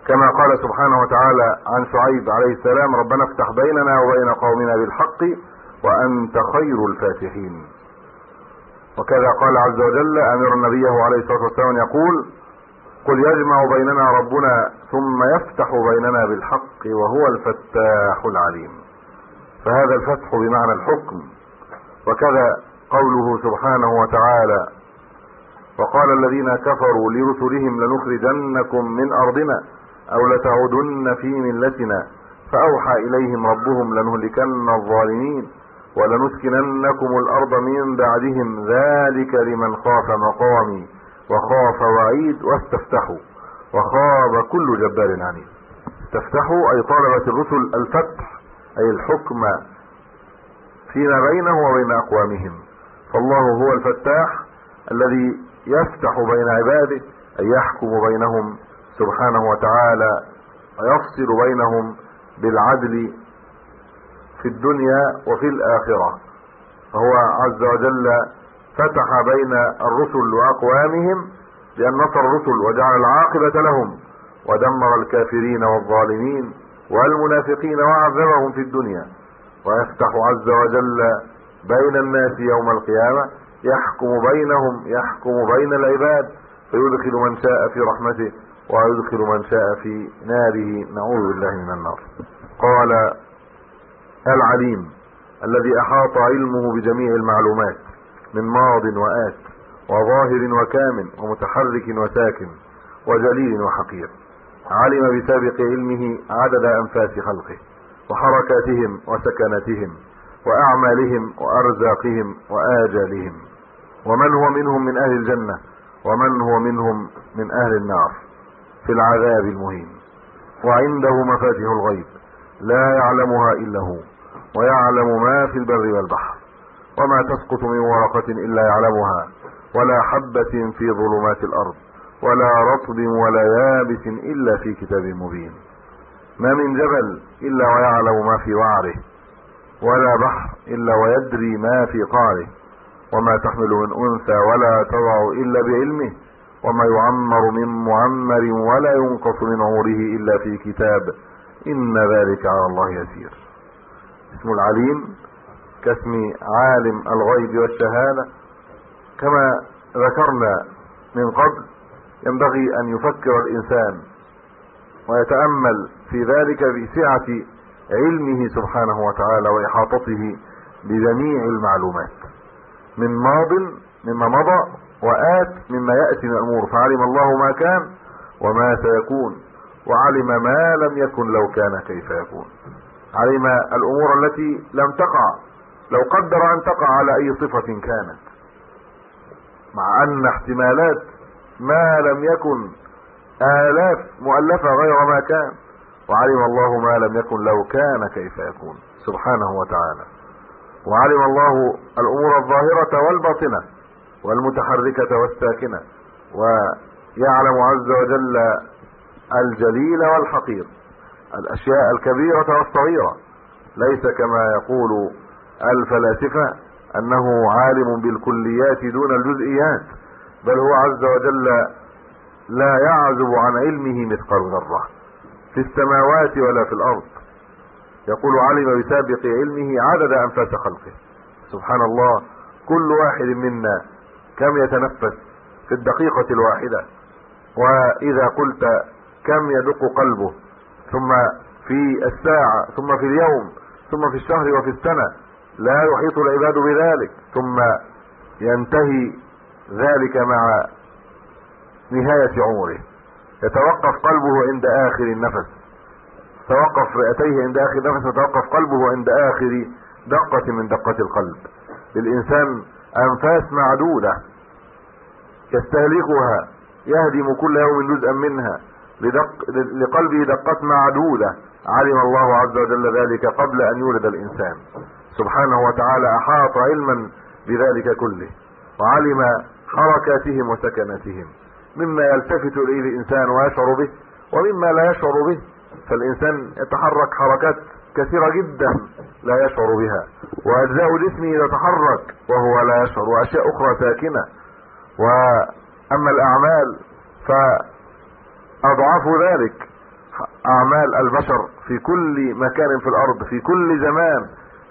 كما قال سبحانه وتعالى عن شعيب عليه السلام ربنا افتح بيننا وبين قومنا بالحق وأنت خير الفاتحين. وكذا قال عز وجل أمر نبيه عليه الصلاة والسلام يقول قل يجمع بيننا ربنا ثم يفتح بيننا بالحق وهو الفتاح العليم. فهذا الفتح بمعنى الحكم. وكذا قوله سبحانه وتعالى وقال الذين كفروا لرسلهم لنخرجنكم من أرضنا أو لتعودن في ملتنا فأوحى إليهم ربهم لنهلكن الظالمين ولنسكننكم الأرض من بعدهم ذلك لمن خاف مقامي وخاف وعيد واستفتحوا وخاب كل جبار عنيد. استفتحوا أي طلبت الرسل الفتح أي الحكم فيما بينه وبين أقوامهم. فالله هو الفتاح الذي يفتح بين عباده أي يحكم بينهم سبحانه وتعالى ويفصل بينهم بالعدل في الدنيا وفي الآخرة. فهو عز وجل فتح بين الرسل وأقوامهم لأن نصر الرسل وجعل العاقبة لهم ودمر الكافرين والظالمين والمنافقين وعذبهم في الدنيا. ويفتح عز وجل بين الناس يوم القيامة يحكم بينهم يحكم بين العباد فيدخل من شاء في رحمته. ويدخل من شاء في ناره نعوذ بالله من النار. قال العليم الذي أحاط علمه بجميع المعلومات من ماض وآت وظاهر وكامن ومتحرك وساكن وجليل وحقير. علم بسابق علمه عدد أنفاس خلقه وحركاتهم وسكناتهم وأعمالهم وأرزاقهم وآجالهم. ومن هو منهم من أهل الجنة؟ ومن هو منهم من أهل النار؟ في العذاب المهين. وعنده مفاتيح الغيب. لا يعلمها إلا هو. ويعلم ما في البر والبحر. وما تسقط من ورقة إلا يعلمها. ولا حبة في ظلمات الأرض. ولا رطب ولا يابس إلا في كتاب مبين. ما من جبل إلا ويعلم ما في وعره. ولا بحر إلا ويدري ما في قعره وما تحمل من أنثى ولا تضع إلا بعلمه. وما يعمر من معمر ولا ينقص من عمره إلا في كتاب. إن ذلك على الله يسير. اسم العليم كاسم عالم الغيب والشهادة. كما ذكرنا من قبل ينبغي أن يفكر الإنسان ويتأمل في ذلك بسعة علمه سبحانه وتعالى وإحاطته بجميع المعلومات. من ماض مما مضى وآت مما يأتي من الأمور فعلم الله ما كان وما سيكون وعلم ما لم يكن لو كان كيف يكون. علم الأمور التي لم تقع لو قدر أن تقع على أي صفة كانت. مع أن احتمالات ما لم يكن آلاف مؤلفة غير ما كان وعلم الله ما لم يكن لو كان كيف يكون. سبحانه وتعالى. وعلم الله الأمور الظاهرة والباطنة. والمتحركة والساكنة ويعلم عز وجل الجليل والحقير الأشياء الكبيرة والصغيرة. ليس كما يقول الفلاسفة أنه عالم بالكليات دون الجزئيات بل هو عز وجل لا يعزب عن علمه مثقال ذرة في السماوات ولا في الأرض. يقول علم بسابق علمه عدد أنفاس خلقه. سبحان الله كل واحد منا كم يتنفس في الدقيقة الواحدة؟ وإذا قلت كم يدق قلبه؟ ثم في الساعة ثم في اليوم ثم في الشهر وفي السنة لا يحيط العباد بذلك. ثم ينتهي ذلك مع نهاية عمره. يتوقف قلبه عند آخر النفس. توقف رئتيه عند آخر نفس يتوقف قلبه عند آخر دقة من دقة القلب. للإنسان أنفاس معدودة. يستهلكها يهدم كل يوم جزءا منها لدق لقلبه دقات معدودة. علم الله عز وجل ذلك قبل أن يولد الإنسان. سبحانه وتعالى أحاط علما بذلك كله وعلم حركاتهم وسكناتهم. مما يلتفت إليه الإنسان ويشعر به ومما لا يشعر به فالإنسان يتحرك حركات كثيرة جدا لا يشعر بها. وأجزاء جسمه تتحرك وهو لا يشعر. واشياء أخرى ساكنة. وأما الأعمال ف اضعاف ذلك. أعمال البشر في كل مكان في الأرض في كل زمان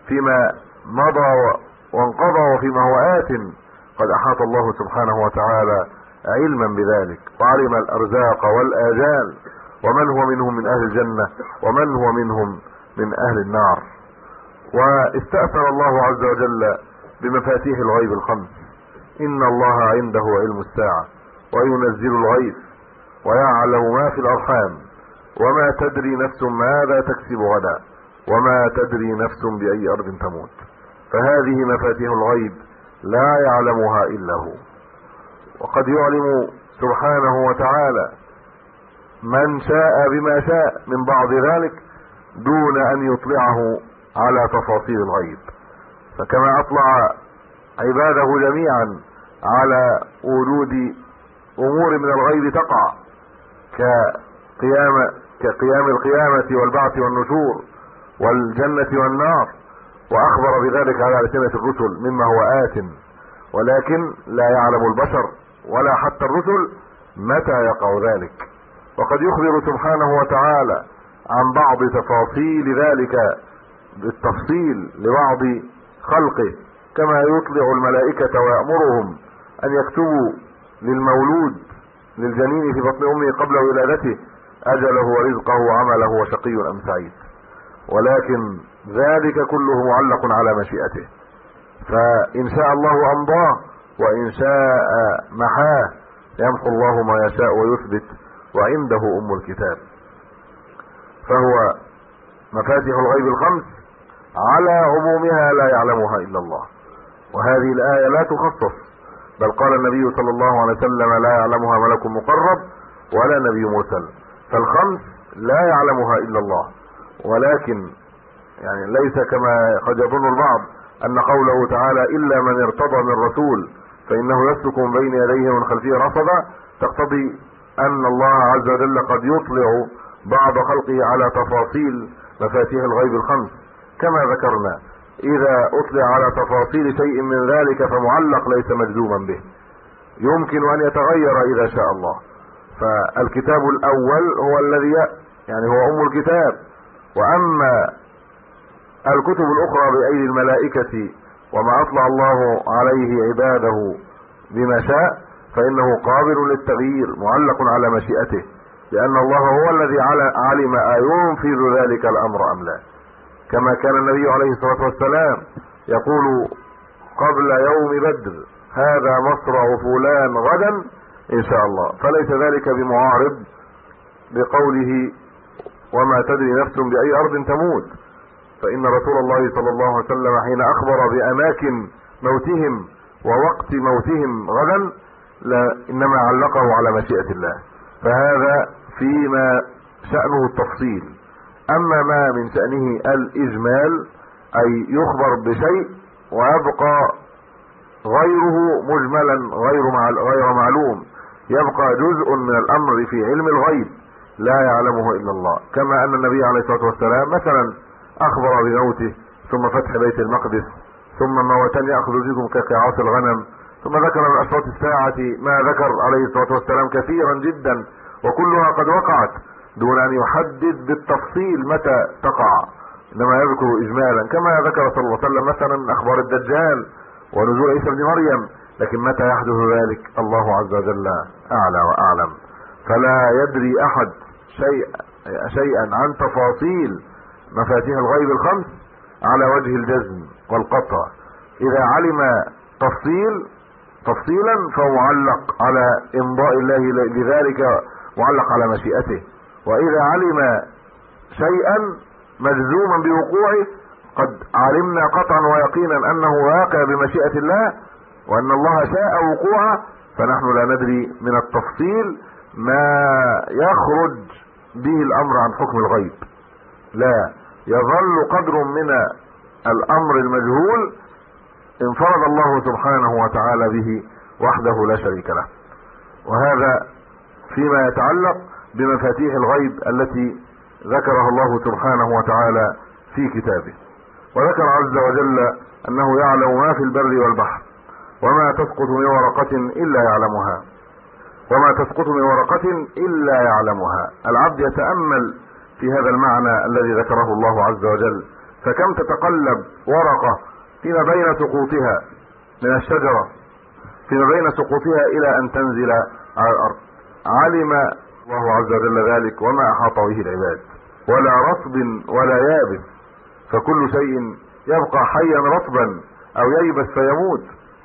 فيما مضى وانقضى وفيما هو آت قد أحاط الله سبحانه وتعالى علما بذلك وعلم الأرزاق والاجال ومن هو منهم من أهل الجنة؟ ومن هو منهم من أهل النار؟ واستأثر الله عز وجل بمفاتيح الغيب الخمس. ان الله عنده علم الساعة وينزل الغيث ويعلم ما في الارحام وما تدري نفس ماذا تكسب غدا وما تدري نفس باي ارض تموت فهذه مفاتيح الغيب لا يعلمها إلا هو وقد يعلم سبحانه وتعالى من شاء بما شاء من بعض ذلك دون أن يطلعه على تفاصيل الغيب فكما أطلع عباده جميعا على وجود أمور من الغيب تقع كقيام كقيام القيامة والبعث والنشور والجنة والنار وأخبر بذلك على لسنة الرسل مما هو آت. ولكن لا يعلم البشر ولا حتى الرسل متى يقع ذلك. وقد يخبر سبحانه وتعالى عن بعض تفاصيل ذلك بالتفصيل لبعض خلقه كما يطلع الملائكة ويأمرهم أن يكتبوا للمولود للجنين في بطن أمه قبل ولادته أجله ورزقه وعمله وشقي أم سعيد. ولكن ذلك كله معلق على مشيئته. فإن شاء الله أمضاه وإن شاء محاه يمحو الله ما يشاء ويثبت وعنده أم الكتاب. فهو مفاتيح الغيب الخمس على عمومها لا يعلمها إلا الله. وهذه الآية لا تخصص بل قال النبي صلى الله عليه وسلم لا يعلمها ملك مقرب ولا نبي مرسل. فالخمس لا يعلمها إلا الله. ولكن يعني ليس كما قد يظن البعض أن قوله تعالى إلا من ارتضى من رسول فإنه يسلك من بين يديه ومن خلفه رصدا تقتضي أن الله عز وجل قد يطلع بعض خلقه على تفاصيل مفاتيح الغيب الخمس. كما ذكرنا إذا اطلع على تفاصيل شيء من ذلك فمعلق ليس مجزوما به. يمكن أن يتغير إذا شاء الله. فالكتاب الأول هو الذي يعني هو أم الكتاب. وأما الكتب الأخرى بأيدي الملائكة وما أطلع الله عليه عباده بما شاء فإنه قابل للتغيير معلق على مشيئته. لأن الله هو الذي علم أينفذ ذلك الأمر أم لا. كما كان النبي عليه الصلاة والسلام يقول قبل يوم بدر هذا مصرع فلان غدا إن شاء الله. فليس ذلك بمعارض بقوله وما تدري نفس بأي أرض تموت. فإن رسول الله صلى الله عليه وسلم حين أخبر بأماكن موتهم ووقت موتهم غدا لا إنما علقه على مشيئة الله. فهذا فيما شأنه التفصيل. أما ما من شأنه الإجمال أي يخبر بشيء ويبقى غيره مجملا غير غير معلوم. يبقى جزء من الأمر في علم الغيب لا يعلمه إلا الله. كما أن النبي عليه الصلاة والسلام مثلا أخبر بموته ثم فتح بيت المقدس ثم موتا ياخذ فيكم كقيعاس الغنم ثم ذكر من اشراط الساعة ما ذكر عليه الصلاة والسلام كثيرا جدا وكلها قد وقعت. دون أن يحدد بالتفصيل متى تقع. إنما يذكر اجمالا كما ذكر صلى الله عليه وسلم مثلا أخبار الدجال ونزول عيسى بن مريم. لكن متى يحدث ذلك؟ الله عز وجل أعلى وأعلم. فلا يدري أحد شيء شيئا عن تفاصيل مفاتيح الغيب الخمس على وجه الجزم والقطع. إذا علم تفصيل تفصيلا فهو معلق على إمضاء الله لذلك معلق على مشيئته. وإذا علم شيئا مجزوما بوقوعه قد علمنا قطعا ويقينا أنه واقع بمشيئة الله وأن الله شاء وقوعه فنحن لا ندري من التفصيل ما يخرج به الأمر عن حكم الغيب. لا يظل قدر من الأمر المجهول انفرد الله سبحانه وتعالى به وحده لا شريك له. وهذا فيما يتعلق بمفاتيح الغيب التي ذكرها الله سبحانه وتعالى في كتابه. وذكر عز وجل أنه يعلم ما في البر والبحر وما تسقط من ورقة إلا يعلمها. وما تسقط من ورقة إلا يعلمها. العبد يتأمل في هذا المعنى الذي ذكره الله عز وجل. فكم تتقلب ورقة فيما بين سقوطها من الشجرة فيما بين سقوطها إلى أن تنزل على الأرض؟ علم الله عز وجل ذلك وما أحاط به العباد ولا رطب ولا يابس فكل شيء يبقى حيا رطبا أو ييبس فيموت.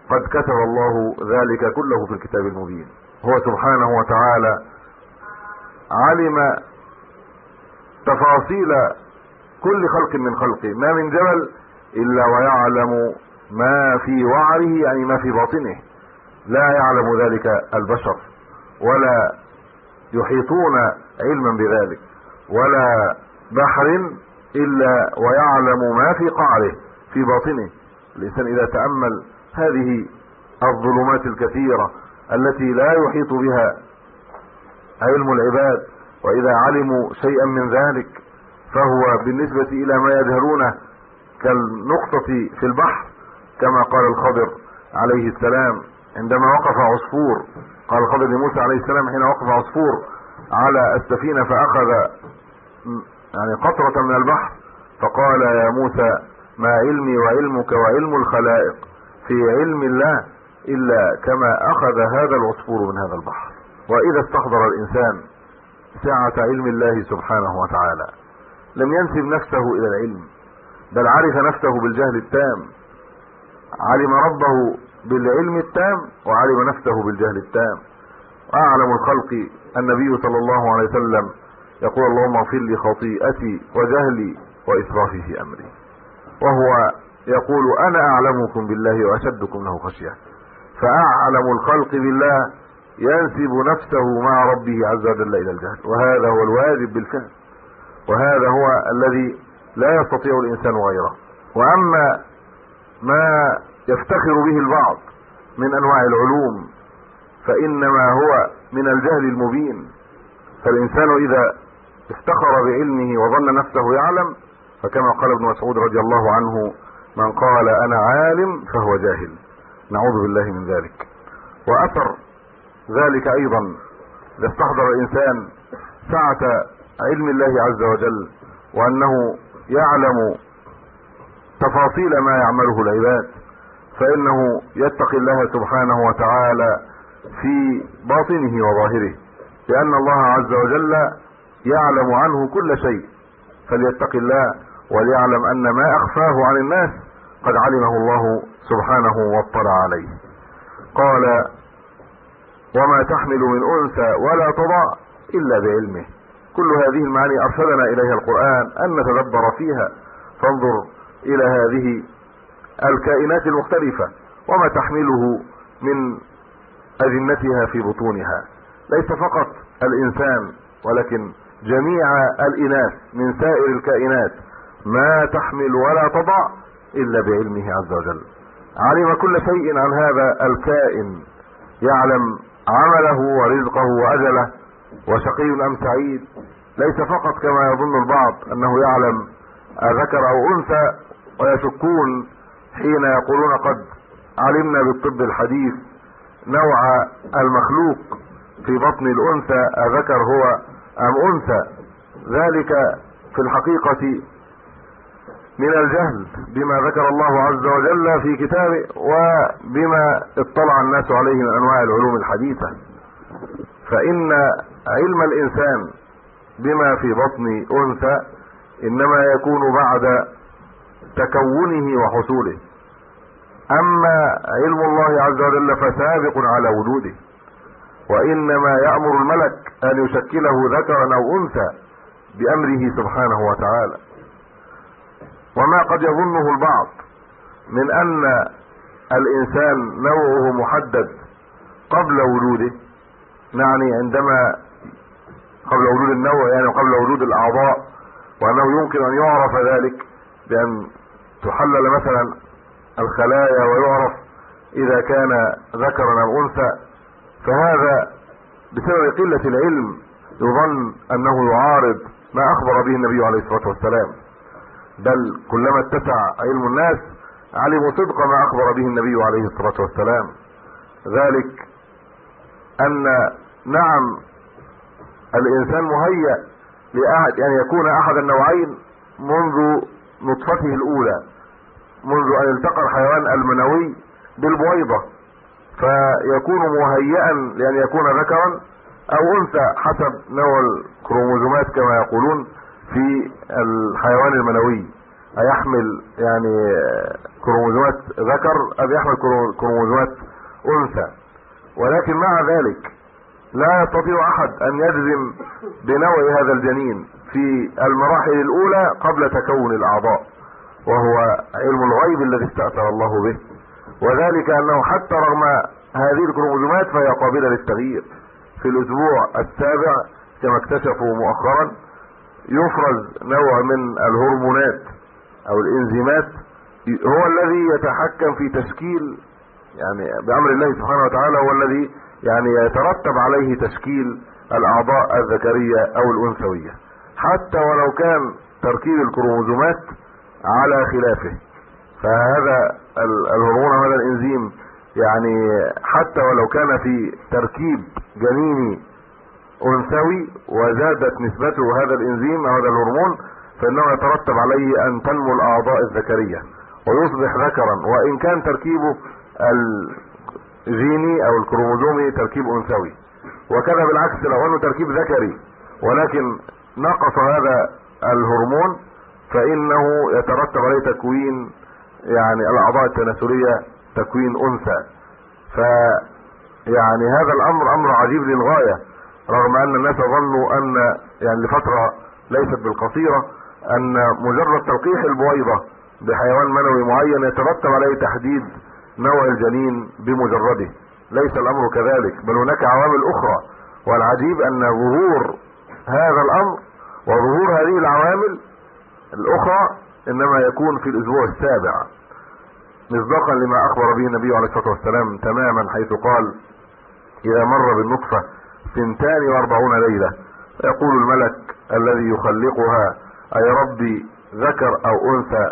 قد كتب الله ذلك كله في الكتاب المبين. هو سبحانه وتعالى علم تفاصيل كل خلق من خلقه. ما من جبل إلا ويعلم ما في وعره يعني ما في باطنه. لا يعلم ذلك البشر ولا يحيطون علما بذلك ولا بحر إلا ويعلم ما في قعره في باطنه. الإنسان إذا تأمل هذه الظلمات الكثيرة التي لا يحيط بها علم العباد وإذا علموا شيئا من ذلك فهو بالنسبة إلى ما يجهلونه كالنقطة في البحر كما قال الخضر عليه السلام عندما وقف عصفور قال الخضر لموسى عليه السلام حين وقف عصفور على السفينة فأخذ يعني قطرة من البحر فقال يا موسى ما علمي وعلمك وعلم الخلائق في علم الله إلا كما أخذ هذا العصفور من هذا البحر. وإذا استحضر الإنسان سعة علم الله سبحانه وتعالى لم ينسب نفسه إلى العلم بل عرف نفسه بالجهل التام علم ربه بالعلم التام وعلم نفسه بالجهل التام. أعلم الخلق النبي صلى الله عليه وسلم. يقول اللهم اغفر لي خطيئتي وجهلي وإسرافي في أمري. وهو يقول أنا أعلمكم بالله وأشدكم له خشية. فأعلم الخلق بالله ينسب نفسه مع ربه عز وجل إلى الجهل. وهذا هو الواجب بالفعل. وهذا هو الذي لا يستطيع الإنسان غيره. وأما ما يفتخر به البعض من أنواع العلوم فإنما هو من الجهل المبين. فالإنسان إذا افتخر بعلمه وظن نفسه يعلم فكما قال ابن مسعود رضي الله عنه من قال أنا عالم فهو جاهل. نعوذ بالله من ذلك. وأثر ذلك أيضا إذا استحضر الإنسان سعة علم الله عز وجل وأنه يعلم تفاصيل ما يعمله العباد. فإنه يتقي الله سبحانه وتعالى في باطنه وظاهره لأن الله عز وجل يعلم عنه كل شيء فليتق الله وليعلم أن ما أخفاه عن الناس قد علمه الله سبحانه واطلع عليه. قال وما تحمل من أنثى ولا تضع إلا بعلمه. كل هذه المعاني ارشدنا إليها القرآن أن نتدبر فيها فانظر إلى هذه الكائنات المختلفة وما تحمله من أجنتها في بطونها. ليس فقط الإنسان ولكن جميع الإناث من سائر الكائنات ما تحمل ولا تضع إلا بعلمه عز وجل. علم كل شيء عن هذا الكائن يعلم عمله ورزقه وأجله وشقي أم سعيد. ليس فقط كما يظن البعض أنه يعلم ذكر أو أنثى ويشكون حين يقولون قد علمنا بالطب الحديث نوع المخلوق في بطن الأنثى أذكر هو أم أنثى؟ ذلك في الحقيقة من الجهل بما ذكر الله عز وجل في كتابه وبما اطلع الناس عليه من أنواع العلوم الحديثة. فإن علم الإنسان بما في بطن أنثى إنما يكون بعد تكونه وحصوله. أما علم الله عز وجل فسابق على وجوده وإنما يأمر الملك أن يشكله ذكرا أو أنثى بأمره سبحانه وتعالى. وما قد يظنه البعض من أن الإنسان نوعه محدد قبل وجوده يعني عندما قبل وجود النوع يعني قبل وجود الأعضاء وأنه يمكن أن يعرف ذلك بأن تحلل مثلا الخلايا ويعرف إذا كان ذكرا أو انثى فهذا بسبب قلة العلم يظن أنه يعارض ما أخبر به النبي عليه الصلاة والسلام. بل كلما اتسع علم الناس علموا صدق ما أخبر به النبي عليه الصلاة والسلام. ذلك أن نعم الإنسان مهيأ لأحد يعني يكون أحد النوعين منذ نطفته الأولى. منذ أن التقى الحيوان المنوي بالبويضة فيكون مهيئا لأن يكون ذكرا أو أنثى حسب نوع الكروموزومات كما يقولون في الحيوان المنوي. أيحمل يعني كروموزومات ذكر أم يحمل كروموزومات أنثى. ولكن مع ذلك لا يستطيع أحد أن يجزم بنوع هذا الجنين في المراحل الأولى قبل تكون الأعضاء. وهو علم الغيب الذي استأثر الله به. وذلك أنه حتى رغم هذه الكروموزومات فهي قابلة للتغيير. في الأسبوع السابع كما اكتشفوا مؤخرا يفرز نوع من الهرمونات أو الإنزيمات هو الذي يتحكم في تشكيل يعني بأمر الله سبحانه وتعالى هو الذي يعني يترتب عليه تشكيل الأعضاء الذكرية أو الأنثوية. حتى ولو كان تركيب الكروموزومات على خلافه. فهذا الهرمون هذا الإنزيم يعني حتى ولو كان في تركيب جنيني أنثوي وزادت نسبته هذا الإنزيم أو هذا الهرمون فإنه يترتب عليه أن تنمو الأعضاء الذكرية ويصبح ذكرا. وإن كان تركيبه الجيني أو الكروموزومي تركيب أنثوي. وكذا بالعكس لو أنه تركيب ذكري ولكن نقص هذا الهرمون فإنه يترتب عليه تكوين يعني الأعضاء التناسلية تكوين أنثى. ف يعني هذا الأمر أمر عجيب للغاية رغم أن الناس ظنوا أن يعني لفترة ليست بالقصيرة أن مجرد تلقيح البويضة بحيوان منوي معين يترتب عليه تحديد نوع الجنين بمجرده. ليس الأمر كذلك بل هناك عوامل أخرى. والعجيب أن ظهور هذا الأمر وظهور هذه العوامل الأخرى إنما يكون في الأسبوع السابع مصداقا لما أخبر به النبي عليه الصلاة والسلام تماما حيث قال إذا مر بالنطفة سنتان وأربعون ليلة يقول الملك الذي يخلقها أي ربي ذكر أو أنثى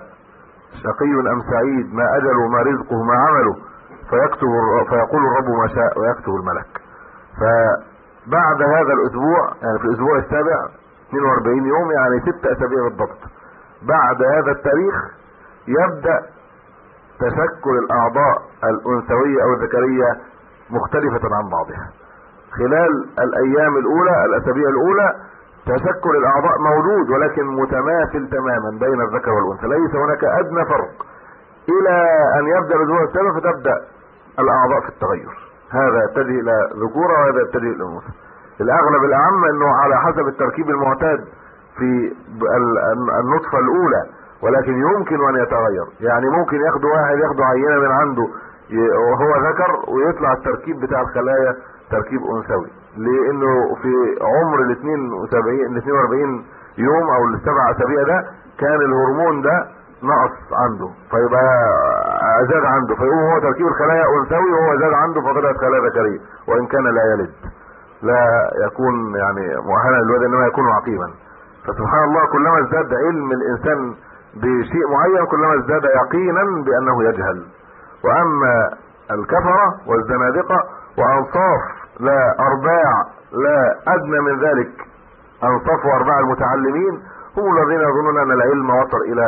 شقي أم سعيد ما اجله ما رزقه ما عمله؟ فيكتب فيقول الرب ما شاء ويكتب الملك. فبعد هذا الأسبوع يعني في الأسبوع السابع 42 يوم يعني ست أسابيع بالضبط بعد هذا التاريخ يبدأ تشكل الأعضاء الأنثوية أو الذكرية مختلفة عن بعضها. خلال الأيام الأولى الأسابيع الأولى تشكل الأعضاء موجود ولكن متماثل تماما بين الذكر والأنثى. ليس هناك أدنى فرق. إلى أن يبدأ الأسبوع السابع فتبدأ الأعضاء في التغير. هذا يتجه إلى ذكورة وهذا يتجه إلى انوثة الأغلب الأعم أنه على حسب التركيب المعتاد في النطفة الأولى ولكن يمكن أن يتغير. يعني ممكن ياخدوا واحد ياخدوا عينة من عنده وهو ذكر ويطلع التركيب بتاع الخلايا تركيب أنثوي. لأنه في عمر ال 72 ال 42 يوم أو السبع أسابيع ده كان الهرمون ده نقص عنده فيبقى زاد عنده. فيقوم هو تركيب الخلايا أنثوي وهو زاد عنده فطلعت خلايا ذكرية. وإن كان لا يلد لا يكون يعني مؤهلا للولد إنما يكون عقيما. فسبحان الله كلما ازداد علم الإنسان بشيء معين كلما ازداد يقينا بأنه يجهل. وأما الكفرة والزنادقة وأنصاف لا أرباع لا أدنى من ذلك. أنصاف وارباع المتعلمين هم الذين يظنون أن العلم وصل إلى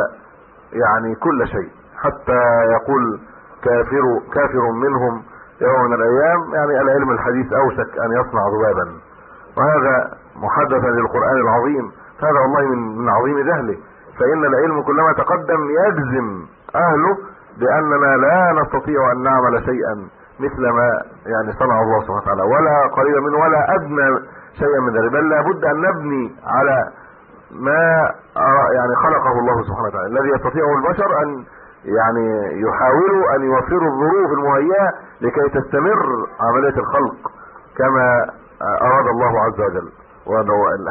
يعني كل شيء. حتى يقول كافر كافر منهم يوم من الأيام يعني العلم الحديث أوشك أن يصنع ذبابا. وهذا محدثا للقرآن العظيم. هذا والله من, عظيم جهله. فإن العلم كلما تقدم يجزم أهله بأننا لا نستطيع أن نعمل شيئا مثل ما يعني صنع الله سبحانه وتعالى. ولا قريبا منه ولا أدنى شيئا من ذلك. بل لابد أن نبني على ما يعني خلقه الله سبحانه وتعالى. الذي يستطيعه البشر أن يعني يحاولوا أن يوفروا الظروف المهيئة لكي تستمر عملية الخلق كما أراد الله عز وجل.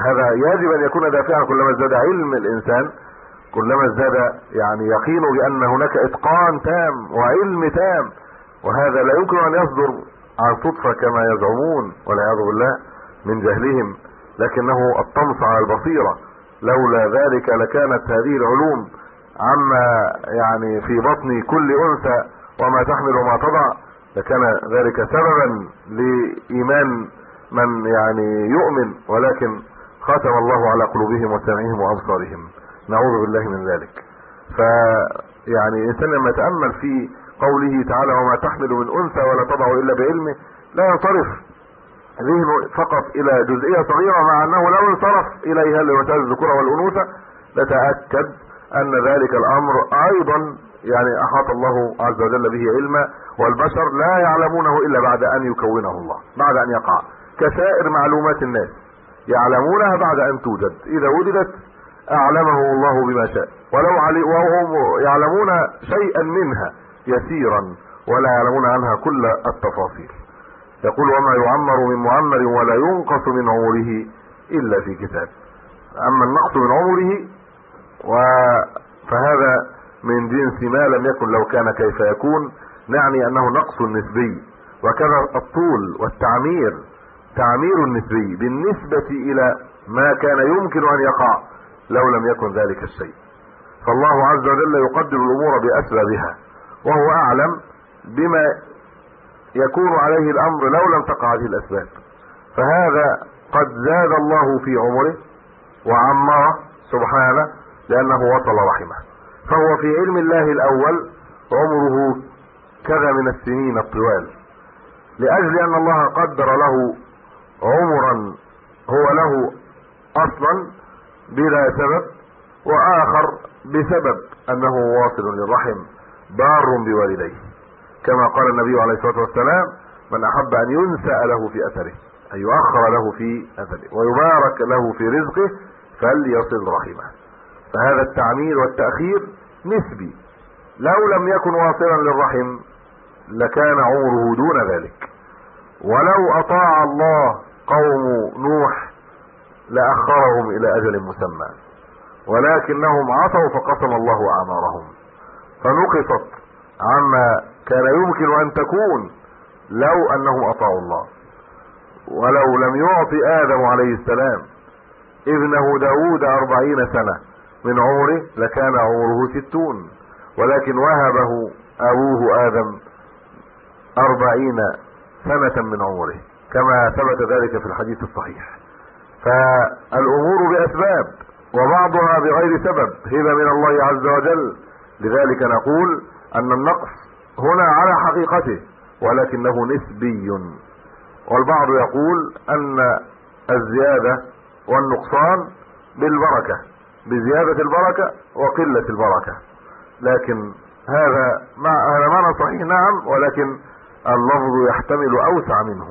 هذا يجب أن يكون دافعا كلما ازداد علم الإنسان كلما ازداد يعني يقينه بأن هناك إتقان تام وعلم تام وهذا لا يمكن أن يصدر عن صدفة كما يزعمون والعياذ بالله من جهلهم لكنه الطمس على البصيرة. لولا ذلك لكانت هذه العلوم عما يعني في بطن كل أنثى وما تحمل وما تضع لكان ذلك سببا لإيمان من يعني يؤمن ولكن ختم الله على قلوبهم وسمعهم وأبصارهم. نعوذ بالله من ذلك. ف يعني الانسان لما يتأمل في قوله تعالى وما تحمل من أنثى ولا تضع إلا بعلمه لا ينصرف. ذهنه فقط إلى جزئية صغيرة مع أنه لو انصرف إليها لمسائل الذكوره والأنوثة. لتاكد أن ذلك الأمر أيضا يعني أحاط الله عز وجل به علما والبشر لا يعلمونه إلا بعد أن يكونه الله بعد أن يقع. كسائر معلومات الناس. يعلمونها بعد أن توجد. إذا وجدت أعلمه الله بما شاء. ولو علي وهم يعلمون شيئا منها يسيرا ولا يعلمون عنها كل التفاصيل. يقول وما يعمر من معمر ولا ينقص من عمره إلا في كتاب. أما النقص من عمره و فهذا من جنس ما لم يكن لو كان كيف يكون. نعني أنه نقص نسبي. وكذا الطول والتعمير. تعمير نسبي بالنسبة إلى ما كان يمكن أن يقع لو لم يكن ذلك الشيء. فالله عز وجل يقدر الأمور بأسبابها وهو أعلم بما يكون عليه الأمر لو لم تقع هذه الأسباب. فهذا قد زاد الله في عمره وعمره سبحانه لأنه وصل رحمه. فهو في علم الله الأول عمره كذا من السنين الطوال. لأجل أن الله قدر له عمرا هو له أصلا بلا سبب وآخر بسبب أنه واصل للرحم بار بوالديه. كما قال النبي عليه الصلاة والسلام من أحب أن ينسأ له في أثره أن يؤخر له في أثره ويبارك له في رزقه فليصل رحمه. فهذا التعمير والتأخير نسبي. لو لم يكن واصلا للرحم لكان عمره دون ذلك. ولو أطاع الله قوم نوح لأخرهم إلى أجل مسمى ولكنهم عصوا فقسم الله أعمارهم. فنقصت عما كان يمكن أن تكون لو أنهم أطاعوا الله. ولو لم يعطي آدم عليه السلام ابنه داود أربعين سنة من عمره لكان عمره ستون ولكن وهبه أبوه آدم أربعين سنة من عمره كما ثبت ذلك في الحديث الصحيح. فالأمور بأسباب وبعضها بغير سبب هبة من الله عز وجل. لذلك نقول أن النقص هنا على حقيقته ولكنه نسبي. والبعض يقول أن الزيادة والنقصان بالبركة بزيادة البركة وقلة البركة. لكن هذا مع هذا معنى صحيح نعم ولكن اللفظ يحتمل أوسع منه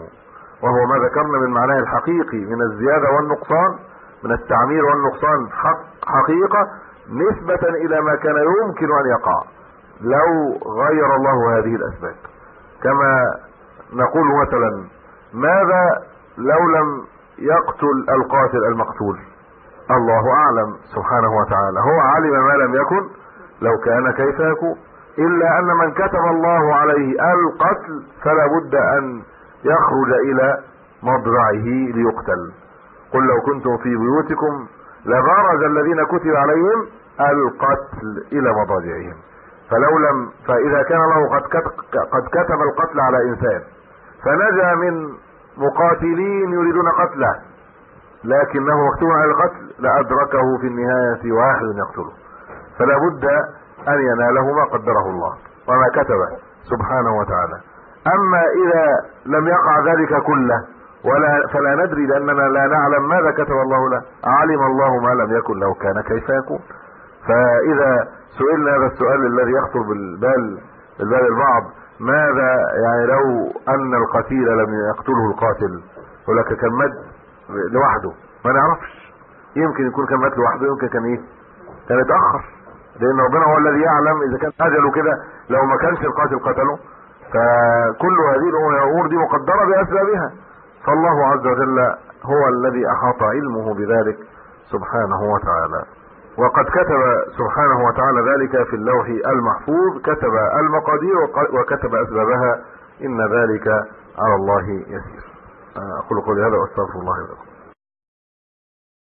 وهو ما ذكرنا من معناه الحقيقي من الزيادة والنقصان من التعمير والنقصان حق حقيقة نسبة إلى ما كان يمكن أن يقع لو غير الله هذه الأسباب. كما نقول مثلا ماذا لو لم يقتل القاتل المقتول؟ الله أعلم سبحانه وتعالى. هو علم ما لم يكن لو كان كيف يكون. إلا أن من كتب الله عليه القتل فلا بد أن يخرج إلى مضرعه ليقتل. قل لو كنتم في بيوتكم لبرز الذين كتب عليهم القتل إلى مضاجعهم. فلو لم فإذا كان الله قد قد كتب القتل على إنسان فنجا من مقاتلين يريدون قتله لكنه مكتوب على القتل لأدركه في النهاية واحد يقتله. فلا بد أن يناله ما قدره الله وما كتبه سبحانه وتعالى. أما إذا لم يقع ذلك كله ولا فلا ندري لأننا لا نعلم ماذا كتب الله له. علم الله ما لم يكن لو كان كيف يكون. فإذا سئلنا هذا السؤال الذي يخطر بالبال بالبال البعض ماذا يعني لو أن القتيل لم يقتله القاتل؟ يقول لك كان مات لوحده؟ ما نعرفش. يمكن يكون كان مات لوحده يمكن كان إيه؟ كان اتأخر لأن ربنا هو الذي يعلم إذا كان أجله كده لو ما كانش القاتل قتله. فكل هذه الأمور دي مقدرة بأسبابها. فالله عز وجل هو الذي أحاط علمه بذلك سبحانه وتعالى. وقد كتب سبحانه وتعالى ذلك في اللوح المحفوظ كتب المقادير وكتب أسبابها. إن ذلك على الله يسير. أقول قولي هذا وأستغفر الله لكم